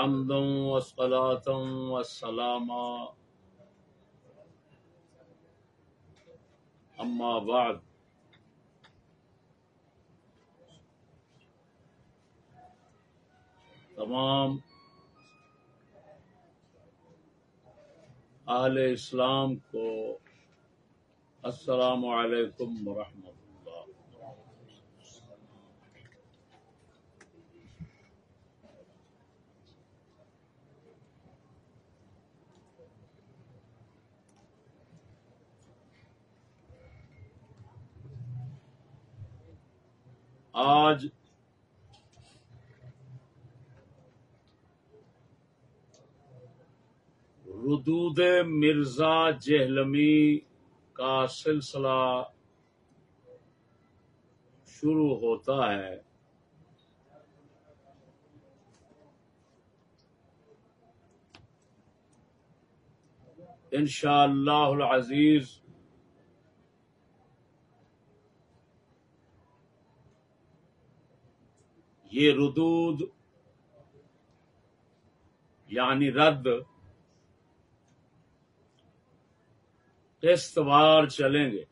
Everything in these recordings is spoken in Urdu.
حمدا والصلاة والسلام أما بعد. تمام. اہل اسلام کو السلام علیکم ورحمۃ اللہ آج ردود مرزا جہلمی کا سلسلہ شروع ہوتا ہے۔ انشاء اللہ العزیز یہ ردود یعنی رد قسط وار چلیں گے۔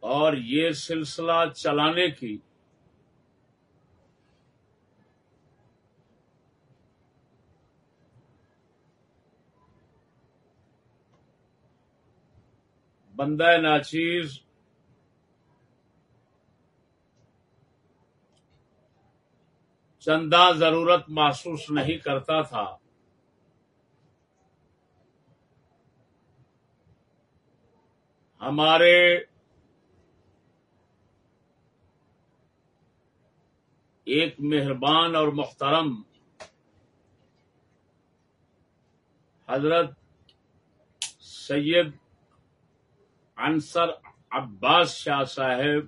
اور یہ سلسلہ چلانے کی بندہ ناچیز۔ چندہ ضرورت محسوس نہیں کرتا تھا۔ ہمارے ایک مہربان اور محترم حضرت سید انصر عباس شاہ صاحب،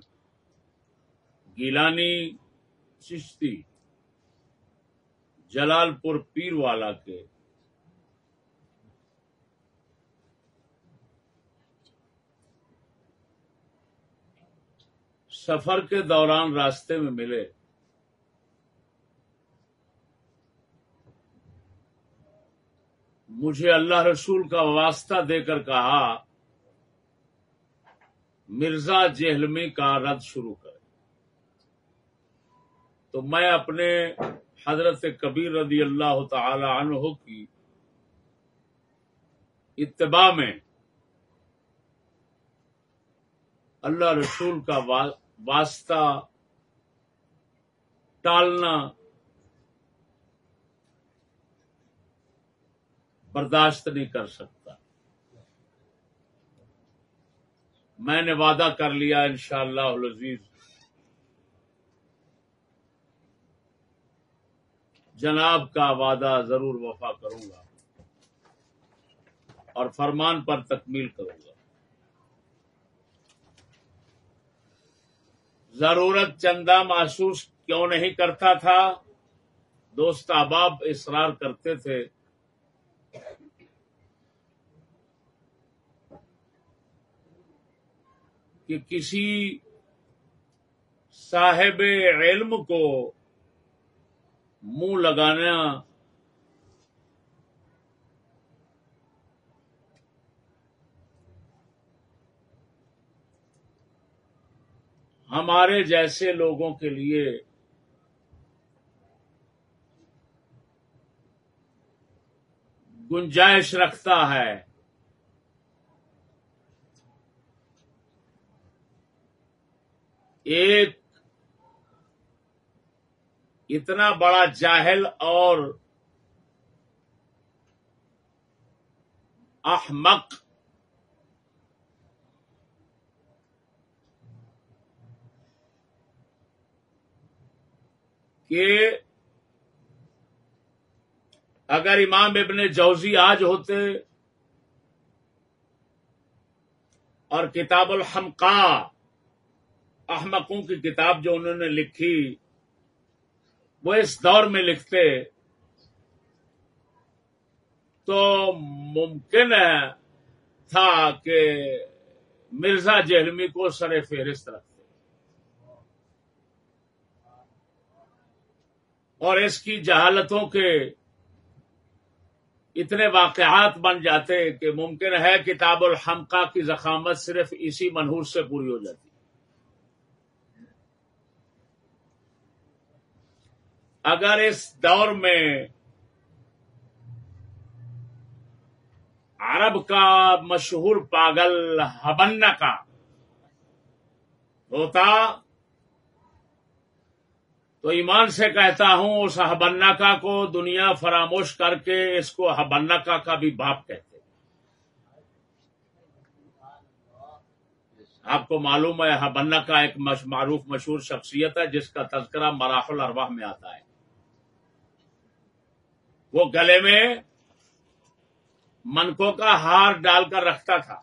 گیلانی چشتی، جلال پور پیر والا کے۔ سفر کے دوران راستے میں ملے۔ مجھے اللہ رسول کا واسطہ دے کر کہا مرزا جہلمی کا رد شروع کرے۔ تو میں اپنے حضرت کبیر رضی اللہ تعالی عنہ کی اتباع میں اللہ رسول کا واسطہ ٹالنا برداشت نہیں کر سکتا۔ میں نے وعدہ کر لیا انشاءاللہ العزیز۔ جناب کا وعدہ ضرور وفا کروں گا اور فرمان پر تکمیل کروں گا۔ ضرورت چندہ محسوس کیوں نہیں کرتا تھا؟ دوست احباب اصرار کرتے تھے۔ کہ کسی صاحب علم کو منہ لگانا ہمارے جیسے لوگوں کے لیے گنجائش رکھتا ہے۔ ایک اتنا بڑا جاہل اور احمق کہ اگر امام ابن جوزی آج ہوتے اور کتاب الحمقا احمقوں کی کتاب جو انہوں نے لکھی، وہ اس دور میں لکھتے، تو ممکن تھا کہ مرزا جہلمی کو سر فہرست رکھتے۔ اور اس کی جہالتوں کے اتنے واقعات بن جاتے کہ ممکن ہے کتاب الحمقہ کی زخامت صرف اسی منہور سے پوری ہو جاتی۔ اگر اس دور میں عرب کا مشہور پاگل ہبن کا ہوتا، تو ایمان سے کہتا ہوں، اس ہبنکا کو دنیا فراموش کر کے اس کو ہبنکا کا بھی باپ کہتے آپ کو معلوم ہے ہبنکا ایک معروف مشہور شخصیت ہے، جس کا تذکرہ مراحل ارواح میں آتا ہے۔ وہ گلے میں منکوں کا ہار ڈال کر رکھتا تھا۔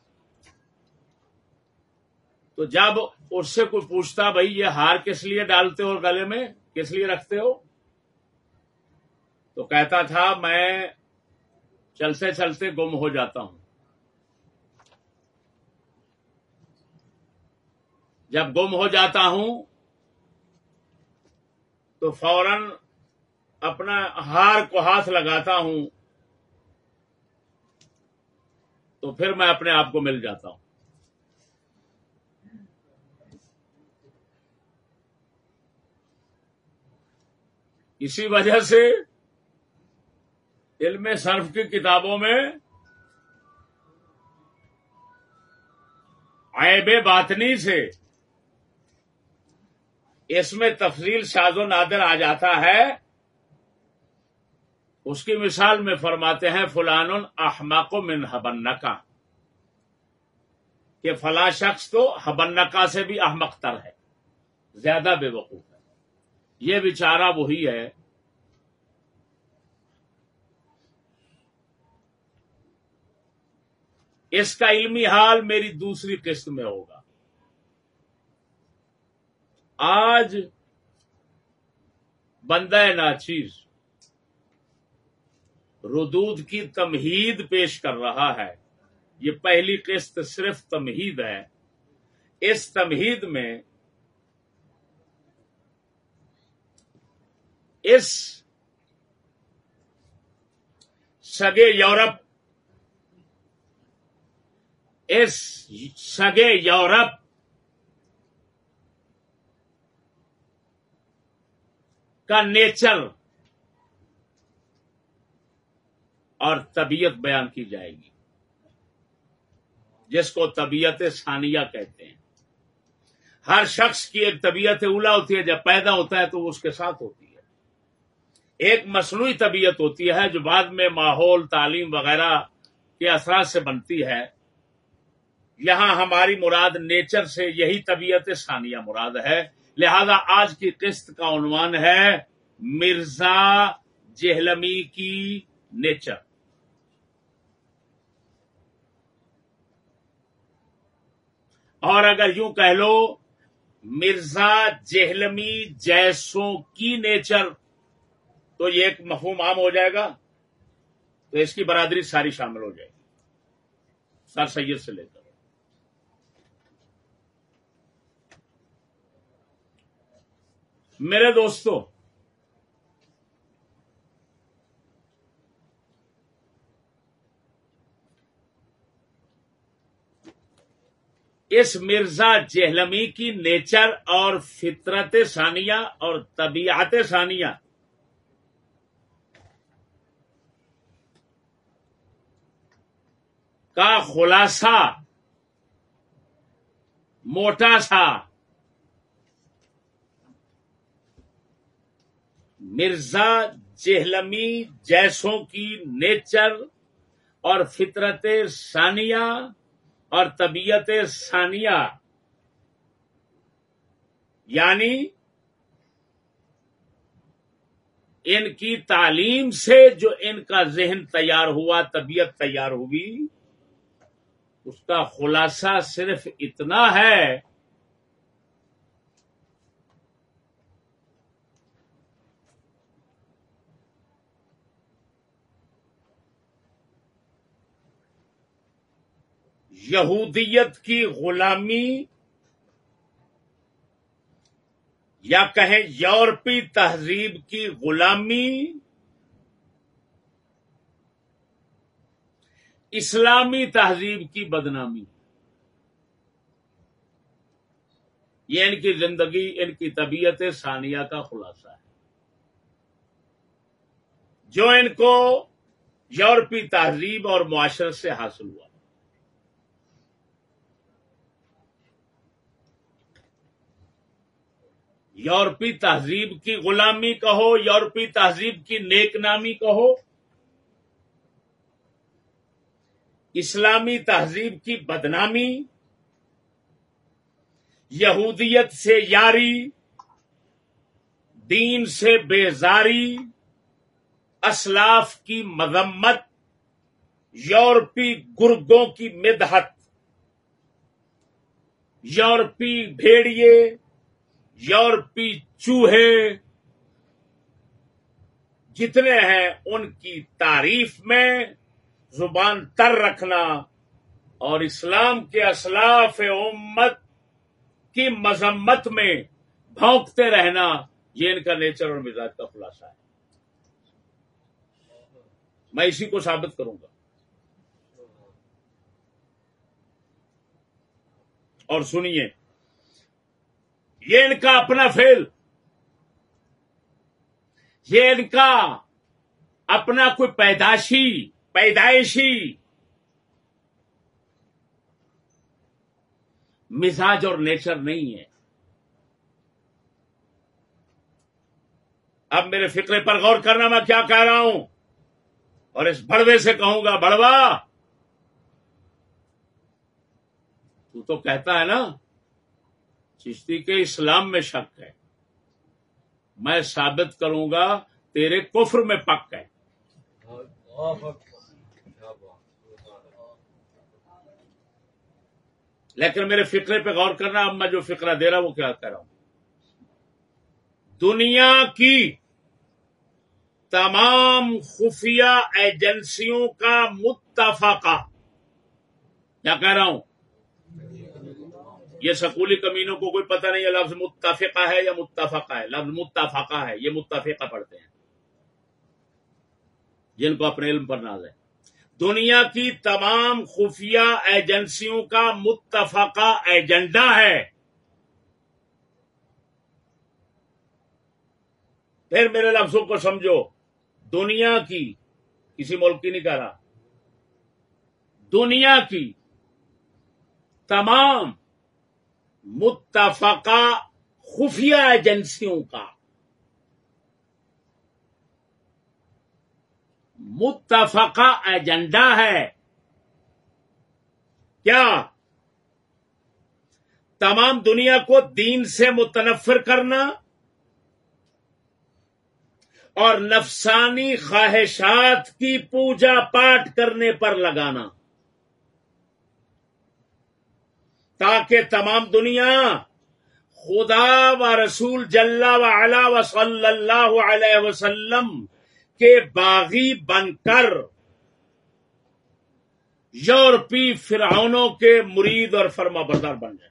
تو جب اس سے کوئی پوچھتا بھائی یہ ہار کس لیے ڈالتے ہو گلے میں؟ کس لیے رکھتے ہو؟ تو کہتا تھا، میں چلتے چلتے گم ہو جاتا ہوں۔ جب گم ہو جاتا ہوں تو فوراً اپنا ہار کو ہاتھ لگاتا ہوں تو پھر میں اپنے آپ کو مل جاتا ہوں۔ اسی وجہ سے علم صرف کی کتابوں میں عیب باطنی سے اس میں تفصیل ساز و نادر آ جاتا ہے۔ اس کی مثال میں فرماتے ہیں فلان احمق من حبنکا۔ کہ فلاں شخص تو حبنکا سے بھی احمق تر ہے، زیادہ بے وقوف ہے۔ یہ بیچارہ وہی ہے اس کا علمی حال میری دوسری قسط میں ہوگا۔ آج بندہ ناچیز ردود کی تمہید پیش کر رہا ہے۔ یہ پہلی قسط صرف تمہید ہے۔ اس تمہید میں اس سگے یورپ، اس سگے یورپ کا نیچر اور طبیعت بیان کی جائے گی۔ جس کو طبیعت ثانیہ کہتے ہیں۔ ہر شخص کی ایک طبیعت اولا ہوتی ہے، جب پیدا ہوتا ہے تو وہ اس کے ساتھ ہوتی ہے۔ ایک مصنوعی طبیعت ہوتی ہے جو بعد میں ماحول، تعلیم وغیرہ کے اثرات سے بنتی ہے۔ یہاں ہماری مراد نیچر سے یہی طبیعت ثانیہ مراد ہے۔ لہذا آج کی قسط کا عنوان ہے مرزا جہلمی کی نیچر۔ اور اگر یوں کہہ لو، مرزا جہلمی جیسوں کی نیچر، تو یہ ایک مفہوم عام ہو جائے گا، تو اس کی برادری ساری شامل ہو جائے گی، سر سید سے لے کر۔ میرے دوستوں اس مرزا جہلمی کی نیچر اور فطرت ثانیہ اور طبیعت ثانیہ۔ کا خلاصہ موٹا سا۔ مرزا جہلمی جیسوں کی نیچر اور فطرت ثانیہ۔ اور طبیعت ثانیہ یعنی ان کی تعلیم سے جو ان کا ذہن تیار ہوا، طبیعت تیار ہوئی، اس کا خلاصہ صرف اتنا ہے یہودیت کی غلامی یا کہیں یورپی تہذیب کی غلامی اسلامی تہذیب کی بدنامی یہ ان کی زندگی، ان کی طبیعت ثانیہ کا خلاصہ ہے۔ جو ان کو یورپی تہذیب اور معاشرت سے حاصل ہوا۔ یورپی تہذیب کی غلامی کہو، یورپی تہذیب کی نیک نامی کہو۔ اسلامی تہذیب کی بدنامی، یہودیت سے یاری، دین سے بیزاری، اسلاف کی مذمت، یورپی گرگوں کی مدحت، یورپی بھیڑیے یورپی چوہے جتنے ہیں ان کی تعریف میں زبان تر رکھنا اور اسلام کے اسلاف امت کی مذمت میں بھونکتے رہنا، یہ ان کا نیچر اور مزاج کا خلاصہ ہے۔ میں اسی کو ثابت کروں گا۔ اور سنیے یہ ان کا اپنا فیل یہ ان کا اپنا کوئی پیداشی پیدائشی۔ مزاج اور نیچر نہیں ہے۔ اب میرے فکرے پر غور کرنا میں کیا کہہ رہا ہوں۔ اور اس بڑوے سے کہوں گا، بڑوا تو تو کہتا ہے نا چشتی کے اسلام میں شک ہے۔ میں ثابت کروں گا تیرے کفر میں پک ہے۔ لیکن میرے فکرے پہ غور کرنا، اب میں جو فکرہ دے رہا وہ کیا کہہ رہا ہوں۔ دنیا کی تمام خفیہ ایجنسیوں کا متفقہ۔ کیا کہہ رہا ہوں؟ یہ سکولی کمینوں کو کوئی پتہ نہیں ہے لفظ متفقہ ہے یا متفقہ ہے۔ لفظ متفقہ ہے، یہ متفقہ پڑھتے ہیں۔ جن کو اپنے علم پر ناز ہے۔ دنیا کی تمام خفیہ ایجنسیوں کا متفقہ ایجنڈا ہے۔ پھر میرے لفظوں کو سمجھو۔ دنیا کی، کسی ملک کی نہیں کہہ رہا۔ دنیا کی تمام متفقہ خفیہ ایجنسیوں کا۔ متفقہ ایجنڈا ہے۔ کیا؟ تمام دنیا کو دین سے متنفر کرنا اور نفسانی خواہشات کی پوجا پاٹ کرنے پر لگانا۔ تاکہ تمام دنیا خدا و رسول جل و علا و صلی اللہ علیہ وسلم کے باغی بن کر یورپی فرعونوں کے مرید اور فرما بردار بن جائے۔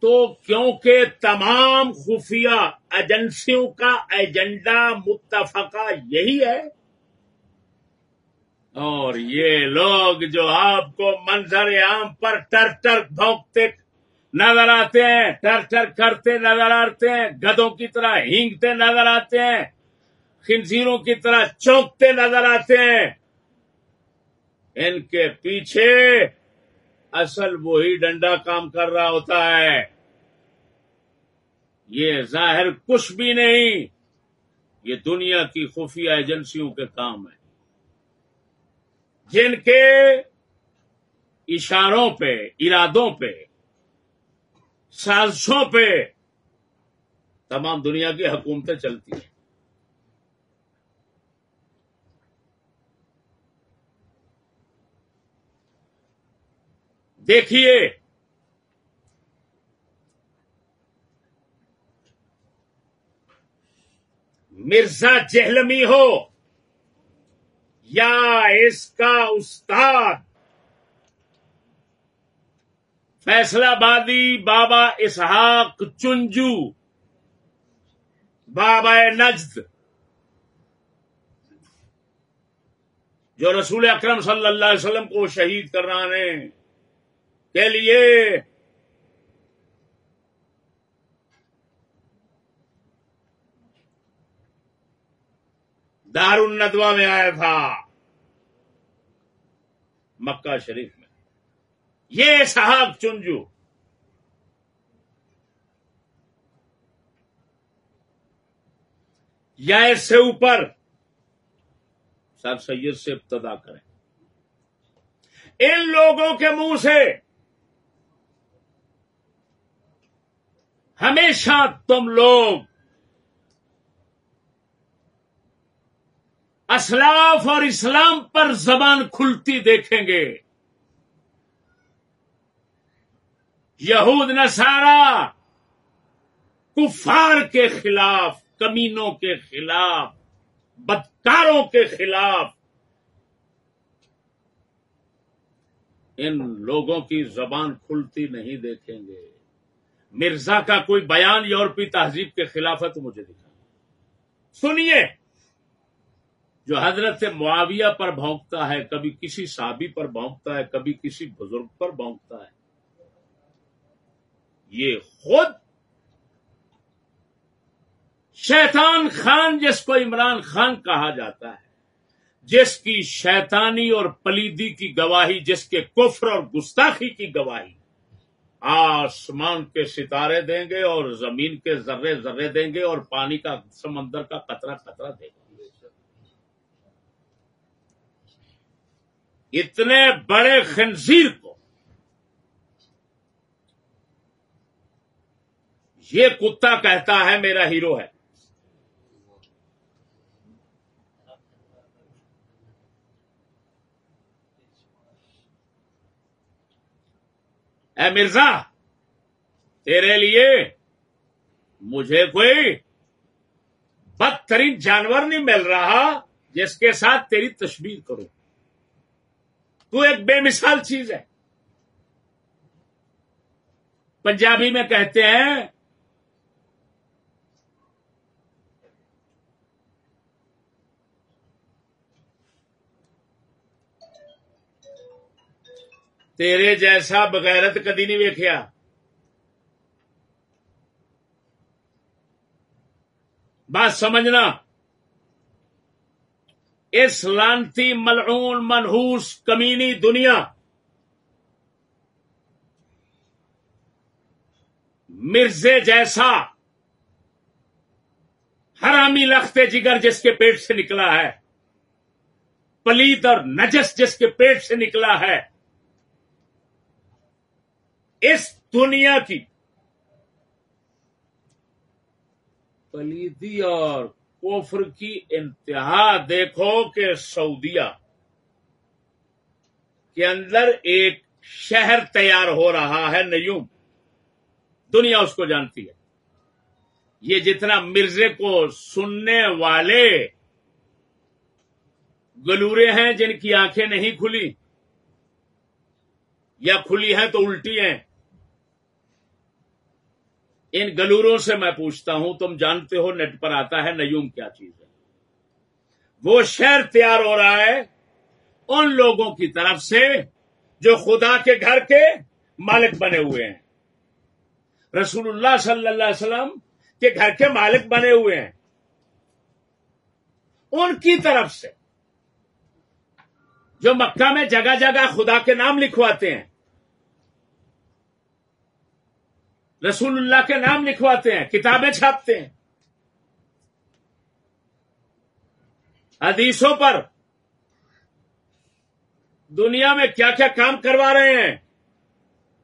تو کیونکہ تمام خفیہ ایجنسیوں کا ایجنڈا متفقہ یہی ہے۔ اور یہ لوگ جو آپ کو منظر عام پر ٹر ٹر بھونکتے نظر آتے ہیں ٹر ٹر کرتے نظر آتے ہیں، گدوں کی طرح ہینگتے نظر آتے ہیں، خنزیروں کی طرح چونکتے نظر آتے ہیں۔ ان کے پیچھے اصل وہی ڈنڈا کام کر رہا ہوتا ہے۔ یہ ظاہر کچھ بھی نہیں، یہ دنیا کی خفیہ ایجنسیوں کے کام ہے۔ جن کے اشاروں پہ، ارادوں پہ، سازشوں پہ تمام دنیا کی حکومتیں چلتی ہیں۔ دیکھیے۔ مرزا جہلمی ہو۔ یا اس کا استاد۔ فیصلہ بادی بابا اسحاق چنجو۔ بابا نجد۔ جو رسول اکرم صلی اللہ علیہ وسلم کو شہید کرانے۔ کے لیے۔ دار الندوا میں آیا تھا۔ مکہ شریف میں۔ یہ صاحب چنجو۔ یا اس سے اوپر۔ سر سید سے ابتدا کریں۔ ان لوگوں کے منہ سے۔ ہمیشہ تم لوگ اسلاف اور اسلام پر زبان کھلتی دیکھیں گے۔ یہود نسارا کفار کے خلاف، کمینوں کے خلاف، بدکاروں کے خلاف ان لوگوں کی زبان کھلتی نہیں دیکھیں گے۔ مرزا کا کوئی بیان یورپی تہذیب کے خلاف ہے تو مجھے دکھا سنیے، جو حضرت معاویہ پر بھونکتا ہے، کبھی کسی صحابی پر بھونکتا ہے، کبھی کسی بزرگ پر بھونکتا ہے۔ یہ خود شیطان خان، جس کو عمران خان کہا جاتا ہے، جس کی شیطانی اور پلیدی کی گواہی، جس کے کفر اور گستاخی کی گواہی آسمان کے ستارے دیں گے اور زمین کے ذرے ذرے دیں گے اور پانی کا سمندر کا قطرہ قطرہ دیں گے۔ اتنے بڑے خنزیر کو، یہ کتا کہتا ہے میرا ہیرو ہے۔ اے مرزا، تیرے لیے مجھے کوئی بدترین جانور نہیں مل رہا جس کے ساتھ تیری تشبیر کرو تو ایک بے مثال چیز ہے۔ پنجابی میں کہتے ہیں تیرے جیسا بغیرت کدی نہیں ویکیا بات سمجھنا۔ اس لانتی ملعون منحوس کمینی دنیا۔ مرزے جیسا حرامی لختے جگر جس کے پیٹ سے نکلا ہے۔ پلیت اور نجس جس کے پیٹ سے نکلا ہے۔ اس دنیا کی۔ پلیدی اور کوفر کی انتہا دیکھو کہ سعودیہ کے اندر ایک شہر تیار ہو رہا ہے نیوم۔ دنیا اس کو جانتی ہے۔ یہ جتنا مرزے کو سننے والے گلورے ہیں جن کی آنکھیں نہیں کھلی، یا کھلی ہیں تو الٹی ہیں ان گلوروں سے میں پوچھتا ہوں، تم جانتے ہو نیٹ پر آتا ہے نیوم کیا چیز ہے؟ وہ شہر تیار ہو رہا ہے ان لوگوں کی طرف سے جو خدا کے گھر کے مالک بنے ہوئے ہیں۔ رسول اللہ صلی اللہ علیہ وسلم کے گھر کے مالک بنے ہوئے ہیں۔ ان کی طرف سے جو مکہ میں جگہ جگہ خدا کے نام لکھواتے ہیں۔ رسول اللہ کے نام لکھواتے ہیں، کتابیں چھاپتے ہیں۔ حدیثوں پر دنیا میں کیا کیا کام کروا رہے ہیں؟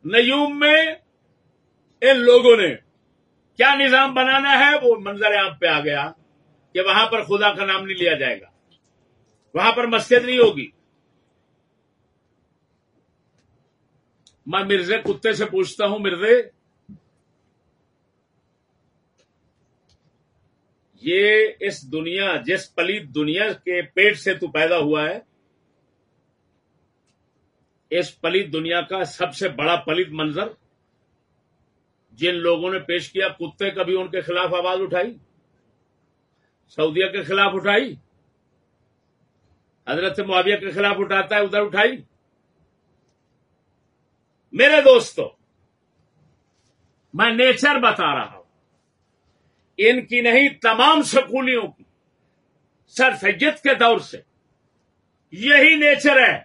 نیوم میں ان لوگوں نے کیا نظام بنانا ہے؟ وہ منظر عام پہ آ گیا کہ وہاں پر خدا کا نام نہیں لیا جائے گا۔ وہاں پر مسجد نہیں ہوگی۔ میں مرزے کتے سے پوچھتا ہوں، مرزے یہ اس دنیا، جس پلیت دنیا کے پیٹ سے تو پیدا ہوا ہے، اس پلیت دنیا کا سب سے بڑا پلیت منظر، جن لوگوں نے پیش کیا، کتے کبھی ان کے خلاف آواز اٹھائی، سعودیہ کے خلاف اٹھائی، حضرت معاویہ کے خلاف اٹھاتا ہے، ادھر اٹھائی۔ میرے دوستو، میں نیچر بتا رہا ہوں۔ ان کی نہیں، تمام سکولیوں کی۔ سر سید کے دور سے یہی نیچر ہے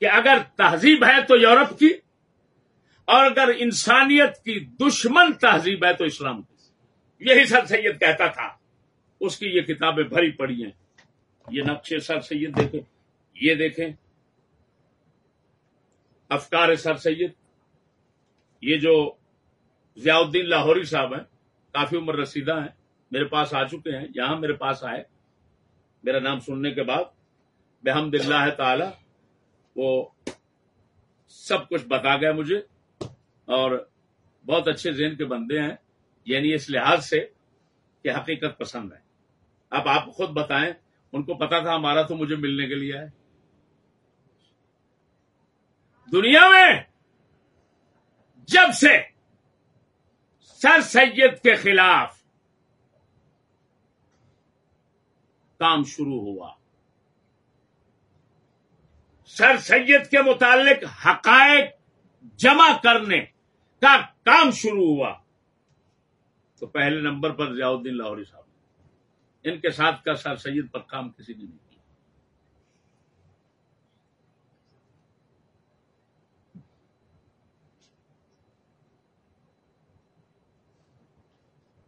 کہ اگر تہذیب ہے تو یورپ کی، اور اگر انسانیت کی دشمن تہذیب ہے تو اسلام کی۔ یہی سر سید کہتا تھا۔ اس کی یہ کتابیں بھری پڑی ہیں۔ یہ نقشے سر سید دیکھیں۔ یہ دیکھیں۔ افکار سر سید یہ جو ضیاء الدین لاہوری صاحب ہیں کافی عمر رسیدہ ہیں، میرے پاس آ چکے ہیں، یہاں میرے پاس آئے۔ میرا نام سننے کے بعد بحمد اللہ تعالی، وہ سب کچھ بتا گئے مجھے اور بہت اچھے ذہن کے بندے ہیں۔ یعنی اس لحاظ سے کہ حقیقت پسند ہے اب آپ خود بتائیں، ان کو پتا تھا ہمارا تو مجھے ملنے کے لیے ہے دنیا میں جب سے سر سید کے خلاف۔ کام شروع ہوا۔ سر سید کے متعلق حقائق جمع کرنے کا کام شروع ہوا۔ تو پہلے نمبر پر ضیاء الدین لاہوری صاحب، ان کے ساتھ کا سر سید پر کام کسی نے نہیں کیا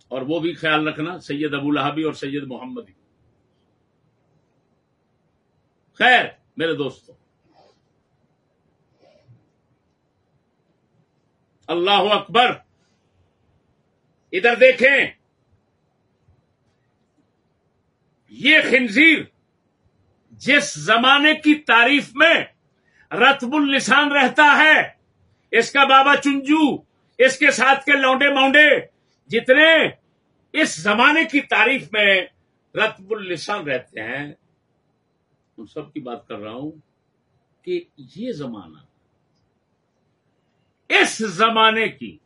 اور وہ بھی خیال رکھنا سید ابو لہبی اور سید محمدی۔ خیر، میرے دوستوں اللہ اکبر۔ ادھر دیکھیں۔ یہ خنزیر جس زمانے کی تعریف میں رتب السان رہتا ہے، اس کا بابا چنجو، اس کے ساتھ کے لونڈے مونڈے جتنے اس زمانے کی تعریف میں رتب السان رہتے ہیں، ان سب کی بات کر رہا ہوں کہ یہ زمانہ، اس زمانے کی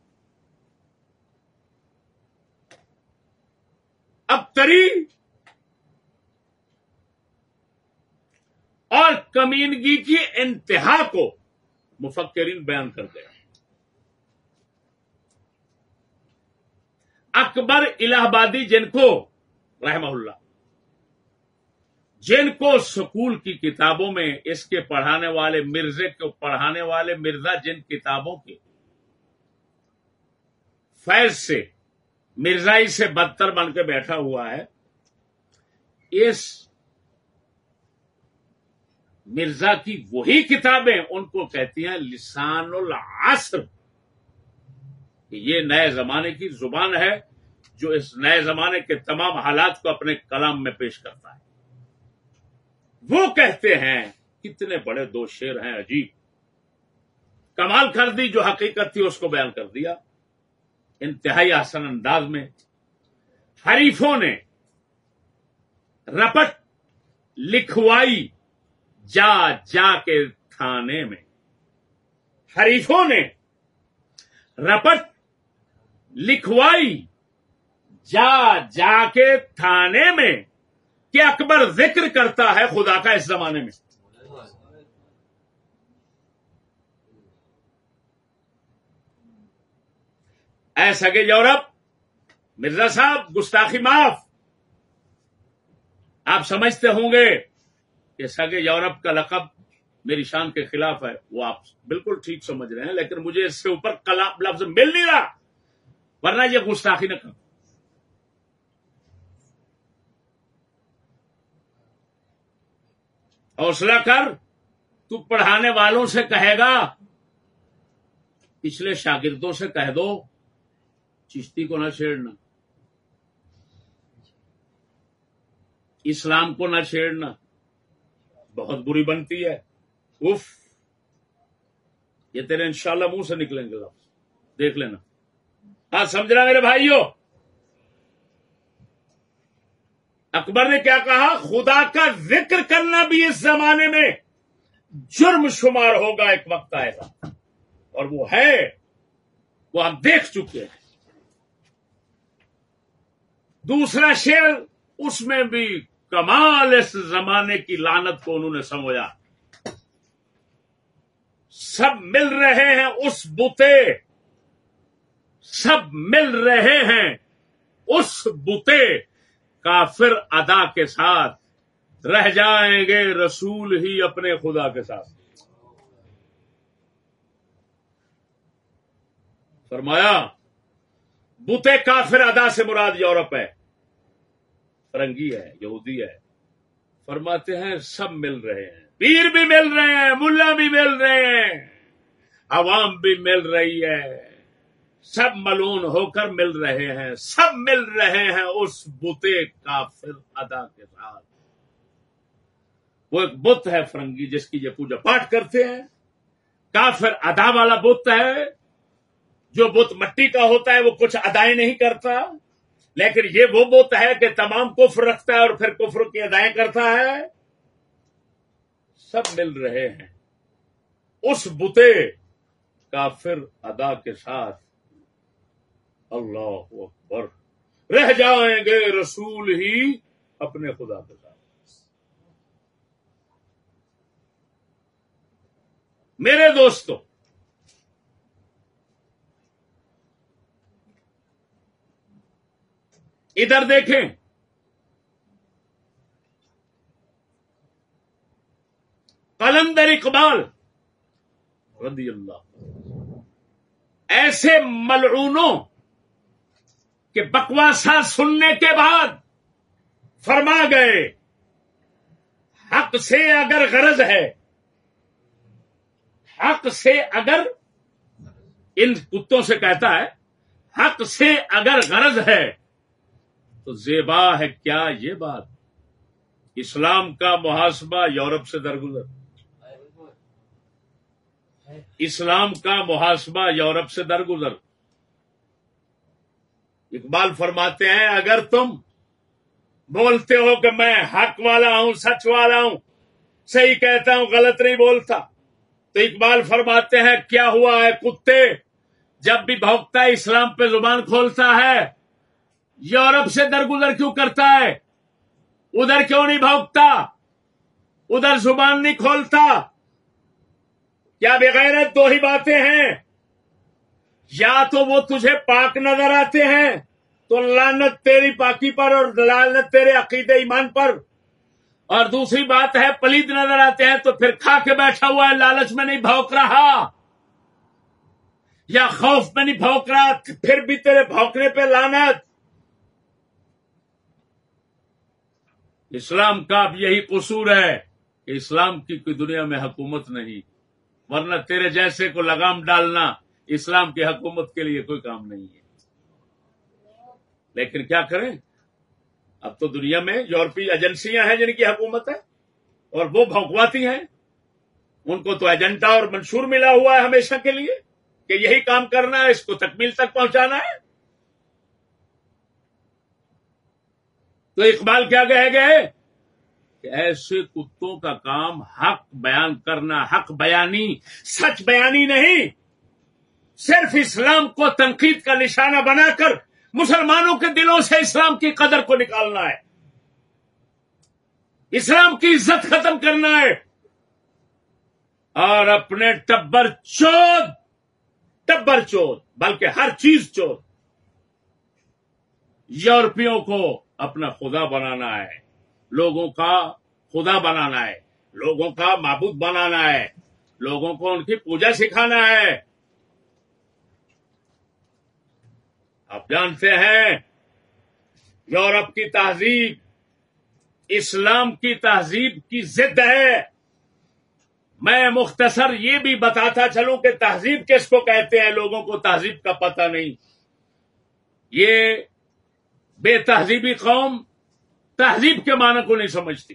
اب تری اور کمینگی کی انتہا کو مفکرین بیان کر گیا اکبر الہ آبادی جن کو، رحمہ اللہ، جن کو سکول کی کتابوں میں اس کے پڑھانے والے مرزے کو پڑھانے والے مرزا جن کتابوں کے، فیض سے، مرزائی سے بدتر بن کے بیٹھا ہوا ہے، اس مرزا کی وہی کتابیں ان کو کہتی ہیں، لسان العصر۔ یہ نئے زمانے کی زبان ہے جو اس نئے زمانے کے تمام حالات کو اپنے کلام میں پیش کرتا ہے۔ وہ کہتے ہیں کتنے بڑے دو شیر ہیں عجیب۔ کمال کر دی جو حقیقت تھی، اس کو بیان کر دیا۔ انتہائی آسن انداز میں حریفوں نے رپٹ لکھوائی جا جا کے تھانے میں۔ حریفوں نے رپٹ لکھوائی۔ جا جا کے تھانے میں کہ اکبر ذکر کرتا ہے خدا کا اس زمانے میں۔ ایسا کہ یورپ، مرزا صاحب، گستاخی معاف۔ آپ سمجھتے ہوں گے کہ سگے یورپ کا لقب میری شان کے خلاف ہے، وہ آپ بالکل ٹھیک سمجھ رہے ہیں، لیکن مجھے اس سے اوپر لفظ مل نہیں رہا۔ ورنہ یہ گستاخی نہ کر حوصلہ کر، تو پڑھانے والوں سے کہے گا، پچھلے شاگردوں سے کہہ دو، چشتی کو نہ چھیڑنا۔ اسلام کو نہ چھیڑنا۔ بہت بری بنتی ہے۔ اف یہ تیرے انشاءاللہ منہ سے نکلیں گے۔ لفظ۔ دیکھ لینا۔ ہاں سمجھنا میرے بھائیوں اکبر نے کیا کہا؟ خدا کا ذکر کرنا بھی اس زمانے میں جرم شمار ہوگا، ایک وقت آئے گا۔ اور وہ ہے، وہ ہم دیکھ چکے ہیں۔ دوسرا شعر، اس میں بھی کمال اس زمانے کی لانت کو انہوں نے سمجھا۔ سب مل رہے ہیں اس بوتے سب مل رہے ہیں۔ اس بوتے کافر ادا کے ساتھ رہ جائیں گے رسول ہی اپنے خدا کے ساتھ۔ فرمایا بوتے کافر ادا سے مراد یورپ ہے، فرنگی ہے، یہودی ہے۔ فرماتے ہیں، سب مل رہے ہیں۔ پیر بھی مل رہے ہیں، ملا بھی مل رہے ہیں، عوام بھی مل رہی ہے۔ سب ملون ہو کر مل رہے ہیں، سب مل رہے ہیں اس بتے کافر ادا کے ساتھ۔ وہ ایک بت ہے فرنگی، جس کی یہ پوجا پاٹ کرتے ہیں۔ کافر ادا والا بت ہے۔ جو بت مٹی کا ہوتا ہے، وہ کچھ ادائیں نہیں کرتا۔ لیکن یہ وہ بت ہے کہ تمام کفر رکھتا ہے اور پھر کفر کی ادائیں کرتا ہے۔ سب مل رہے ہیں۔ اس بتے کافر ادا کے ساتھ۔ اللہ اکبر۔ رہ جائیں گے رسول ہی اپنے خدا کے ساتھ میرے دوستوں ادھر دیکھیں۔ قلندر اقبال رضی اللہ ایسے ملعونوں کے بکواسا سننے کے بعد فرما گئے، حق سے اگر غرض ہے، حق سے اگر ان کتوں سے کہتا ہے، حق سے اگر غرض ہے، تو زیبا ہے کیا یہ بات؟ اسلام کا محاسبہ یورپ سے درگزر۔ اسلام کا محاسبہ یورپ سے درگزر۔ اقبال فرماتے ہیں، اگر تم بولتے ہو کہ میں حق والا ہوں، سچ والا ہوں، صحیح کہتا ہوں، غلط نہیں بولتا، تو اقبال فرماتے ہیں، کیا ہوا ہے کتے؟ جب بھی بھوکتا ہے، اسلام پہ زبان کھولتا ہے یورپ سے درگزر کیوں کرتا ہے؟ ادھر کیوں نہیں بھوکتا ادھر زبان نہیں کھولتا؟ کیا بغیر دو ہی باتیں ہیں؟ یا تو وہ تجھے پاک نظر آتے ہیں تو لانت تیری پاکی پر اور لانت تیرے عقید ایمان پر۔ اور دوسری بات ہے، پلید نظر آتے ہیں تو پھر کھا کے بیٹھا ہوا ہے، لالچ میں نہیں بھوک رہا۔ یا خوف میں نہیں بھوک رہا، پھر بھی تیرے بھوکنے پہ لانت اسلام کا اب یہی قصور ہے کہ اسلام کی کوئی دنیا میں حکومت نہیں، ورنہ تیرے جیسے کو لگام ڈالنا۔ اسلام کی حکومت کے لیے کوئی کام نہیں ہے۔ لیکن کیا کریں؟ اب تو دنیا میں یورپی ایجنسیاں ہیں جن کی حکومت ہے اور وہ بھونکواتی ہیں۔ ان کو تو ایجنٹا اور منشور ملا ہوا ہے ہمیشہ کے لیے کہ یہی کام کرنا ہے، اس کو تکمیل تک پہنچانا ہے۔ تو اقبال کیا کہے گئے؟ کہ ایسے کتوں کا کام حق بیان کرنا، حق بیانی، سچ بیانی نہیں۔ صرف اسلام کو تنقید کا نشانہ بنا کر مسلمانوں کے دلوں سے اسلام کی قدر کو نکالنا ہے۔ اسلام کی عزت ختم کرنا ہے۔ اور اپنے ٹبر چود ٹبر چود، بلکہ ہر چیز چود۔ یورپیوں کو اپنا خدا بنانا ہے۔ لوگوں کا خدا بنانا ہے۔ لوگوں کا معبود بنانا ہے۔ لوگوں کو ان کی پوجا سکھانا ہے۔ آپ جانتے ہیں، یورپ کی تہذیب، اسلام کی تہذیب کی ضد ہے۔ میں مختصر یہ بھی بتاتا چلوں کہ تہذیب کس کو کہتے ہیں، لوگوں کو تہذیب کا پتہ نہیں۔ یہ بے تہذیبی قوم تہذیب کے معنی کو نہیں سمجھتی۔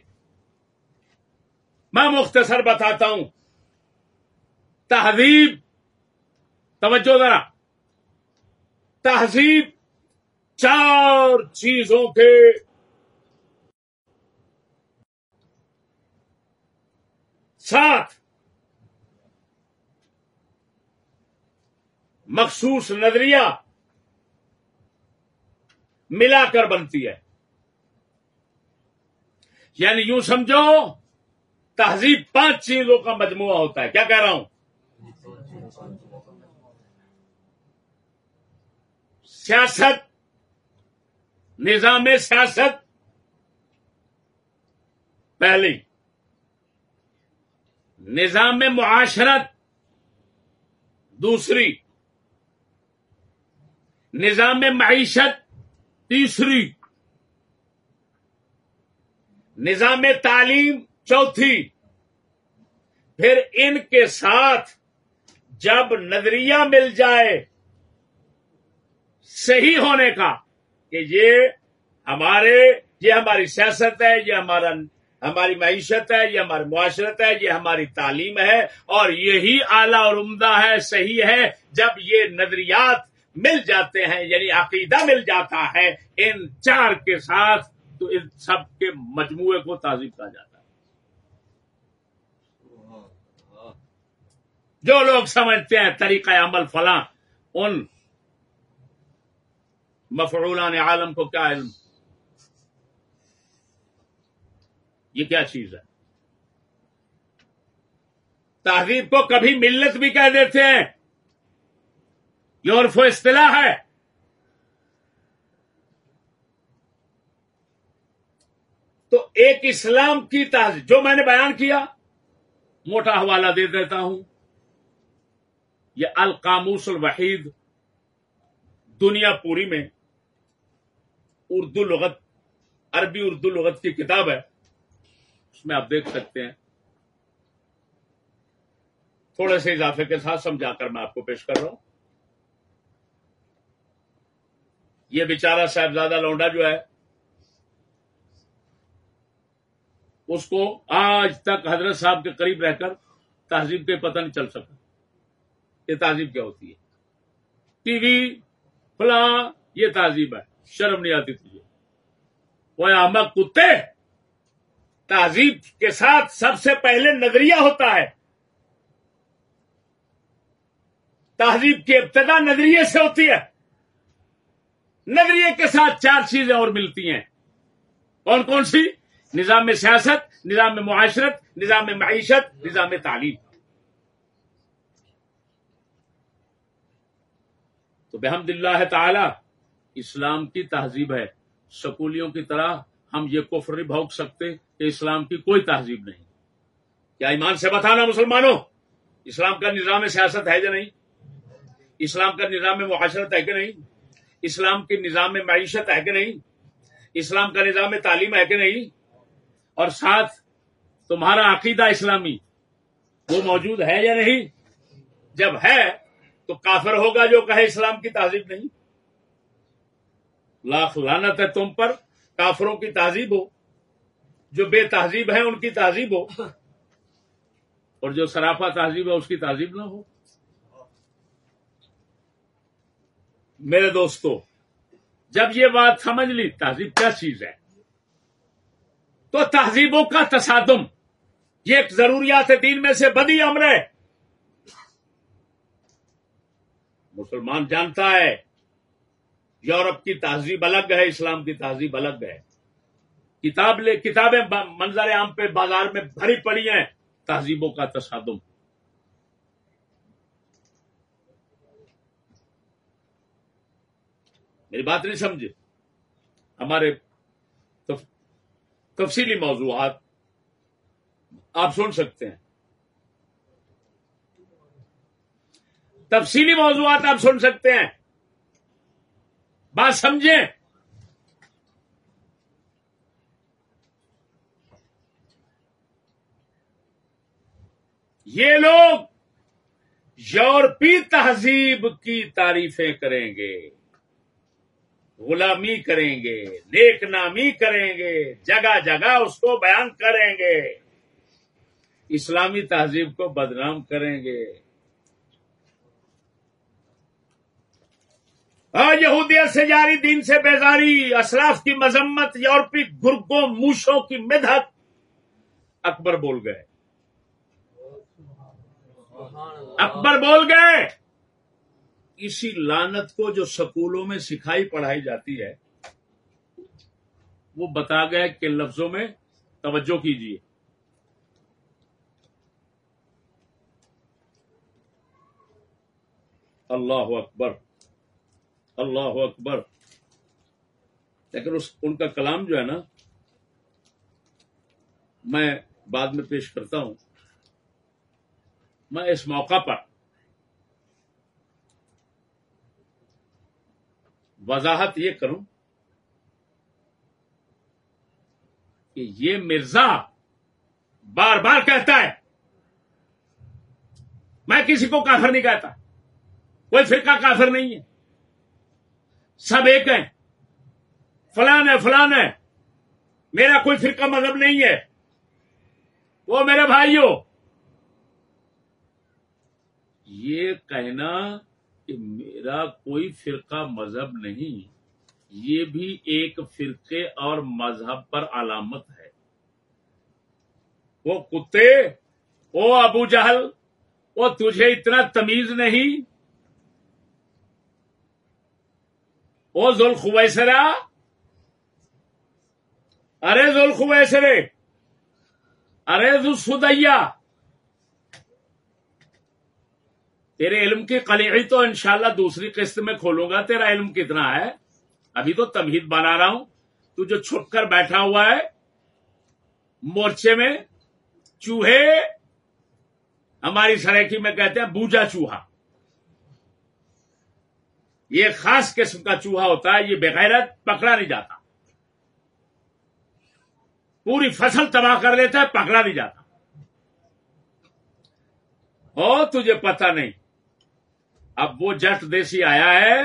میں مختصر بتاتا ہوں۔ تہذیب، توجہ ذرا۔ تہذیب چار چیزوں کے ساتھ مخصوص نظریہ ملا کر بنتی ہے۔ یعنی یوں سمجھو، تہذیب پانچ چیزوں کا مجموعہ ہوتا ہے۔ کیا کہہ رہا ہوں؟ سیاست، نظام سیاست، پہلی، نظام معاشرت، دوسری، نظام معیشت، تیسری، نظام تعلیم، چوتھی۔ پھر ان کے ساتھ جب نظریہ مل جائے صحیح ہونے کا کہ یہ ہمارے، یہ ہماری سیاست ہے، یہ ہمارا، ہماری معیشت ہے، یہ ہماری معاشرت ہے، یہ ہماری تعلیم ہے اور یہی اعلیٰ اور عمدہ ہے، صحیح ہے۔ جب یہ نظریات مل جاتے ہیں یعنی عقیدہ مل جاتا ہے ان چار کے ساتھ، تو ان سب کے مجموعے کو تعزیب کہا جاتا ہے۔ جو لوگ سمجھتے ہیں طریقہ عمل فلاں، ان مفعولان عالم کو کیا علم؟ یہ کیا چیز ہے؟ تہذیب کو کبھی ملت بھی کہہ دیتے ہیں۔ یہ عرف و اصطلاح ہے۔ تو ایک اسلام کی تہذیب جو میں نے بیان کیا، موٹا حوالہ دے دیتا ہوں۔ یہ القاموس الوحید دنیا پوری میں اردو لغت، عربی اردو لغت کی کتاب ہے، اس میں آپ دیکھ سکتے ہیں۔ تھوڑے سے اضافے کے ساتھ سمجھا کر میں آپ کو پیش کر رہا ہوں۔ یہ بیچارہ صاحبزادہ لونڈا جو ہے، اس کو آج تک حضرت صاحب کے قریب رہ کر تہذیب کے پتہ نہیں چل سکا۔ یہ تہذیب کیا ہوتی ہے؟ ٹی وی فلاں یہ تہذیب ہے۔ شرم نہیں آتی تجھے وہ احمد کتے تہذیب کے ساتھ سب سے پہلے نظریہ ہوتا ہے۔ تہذیب کی ابتدا نظریے سے ہوتی ہے۔ نظریے کے ساتھ چار چیزیں اور ملتی ہیں۔ کون کون سی؟ نظام سیاست، نظام معاشرت، نظام معیشت، نظام تعلیم۔ تو بحمد اللہ تعالی اسلام کی تہذیب ہے۔ سکولیوں کی طرح ہم یہ کفر نہیں بھوک سکتے کہ اسلام کی کوئی تہذیب نہیں۔ کیا ایمان سے بتانا مسلمانوں؟ اسلام کا نظام سیاست ہے یا نہیں؟ اسلام کا نظام معاشرت ہے کہ نہیں؟ اسلام کی نظام معیشت ہے کہ نہیں؟ اسلام کا نظام تعلیم ہے کہ نہیں؟ اور ساتھ تمہارا عقیدہ اسلامی، وہ موجود ہے یا نہیں؟ جب ہے تو کافر ہوگا جو کہے اسلام کی تہذیب نہیں۔ لاکھ لانت ہے تم پر، کافروں کی تہذیب ہو۔ جو بے تہذیب ہے، ان کی تہذیب ہو۔ اور جو سرافا تہذیب ہے، اس کی تہذیب نہ ہو۔ میرے دوستو، جب یہ بات سمجھ لی، تہذیب کیا چیز ہے؟ تو تہذیبوں کا تصادم، یہ ایک ضروریات دین میں سے بدی امر ہے۔ مسلمان جانتا ہے یورپ کی تہذیب الگ ہے، اسلام کی تہذیب الگ ہے۔ کتاب لے، کتابیں منظر عام پہ بازار میں بھری پڑی ہیں، تہذیبوں کا تصادم میری بات نہیں سمجھے؟ ہمارے تفصیلی موضوعات آپ سن سکتے ہیں۔ تفصیلی موضوعات آپ سن سکتے ہیں۔ بات سمجھیں؟ یہ لوگ یورپی تہذیب کی تعریفیں کریں گے، غلامی کریں گے، نیک نامی کریں گے، جگہ جگہ اس کو بیان کریں گے۔ اسلامی تہذیب کو بدنام کریں گے۔ یہودیت سے جاری دین سے بیزاری اسلاف کی مذمت، یورپی گرگوں، موشوں کی مدحت، اکبر بول گئے۔ اکبر بول گئے۔ اسی لانت کو جو سکولوں میں سکھائی پڑھائی جاتی ہے، وہ بتا گئے کہ لفظوں میں توجہ کیجیے اللہ اکبر۔ اللہ اکبر۔ لیکن اس ان کا کلام جو ہے نا، میں بعد میں پیش کرتا ہوں۔ میں اس موقع پر وضاحت یہ کروں کہ یہ مرزا بار بار کہتا ہے، میں کسی کو کافر نہیں کہتا، کوئی فرقہ کافر نہیں ہے۔ سب ایک ہیں۔ فلان ہے فلان ہے۔ میرا کوئی فرقہ مذہب نہیں ہے۔ وہ میرے بھائیوں۔ یہ کہنا کہ میرا کوئی فرقہ مذہب نہیں، یہ بھی ایک فرقے اور مذہب پر علامت ہے۔ وہ کتے او ابو جہل، وہ تجھے اتنا تمیز نہیں۔ او ذوالخویسرا ارے ذوالخویسرے، ارے ذوالسدیا تیرے علم کی قلیعی تو انشاءاللہ دوسری قسط میں کھولوں گا، تیرا علم کتنا ہے؟ ابھی تو تمہید بنا رہا ہوں۔ تو جو چھپ کر بیٹھا ہوا ہے، مورچے میں چوہے، ہماری سریکی میں کہتے ہیں بوجا چوہا۔ یہ خاص قسم کا چوہا ہوتا ہے، یہ بغیرت پکڑا نہیں جاتا۔ پوری فصل تباہ کر لیتا ہے، پکڑا نہیں جاتا۔ ہو تجھے پتہ نہیں، اب وہ جٹ دیسی آیا ہے۔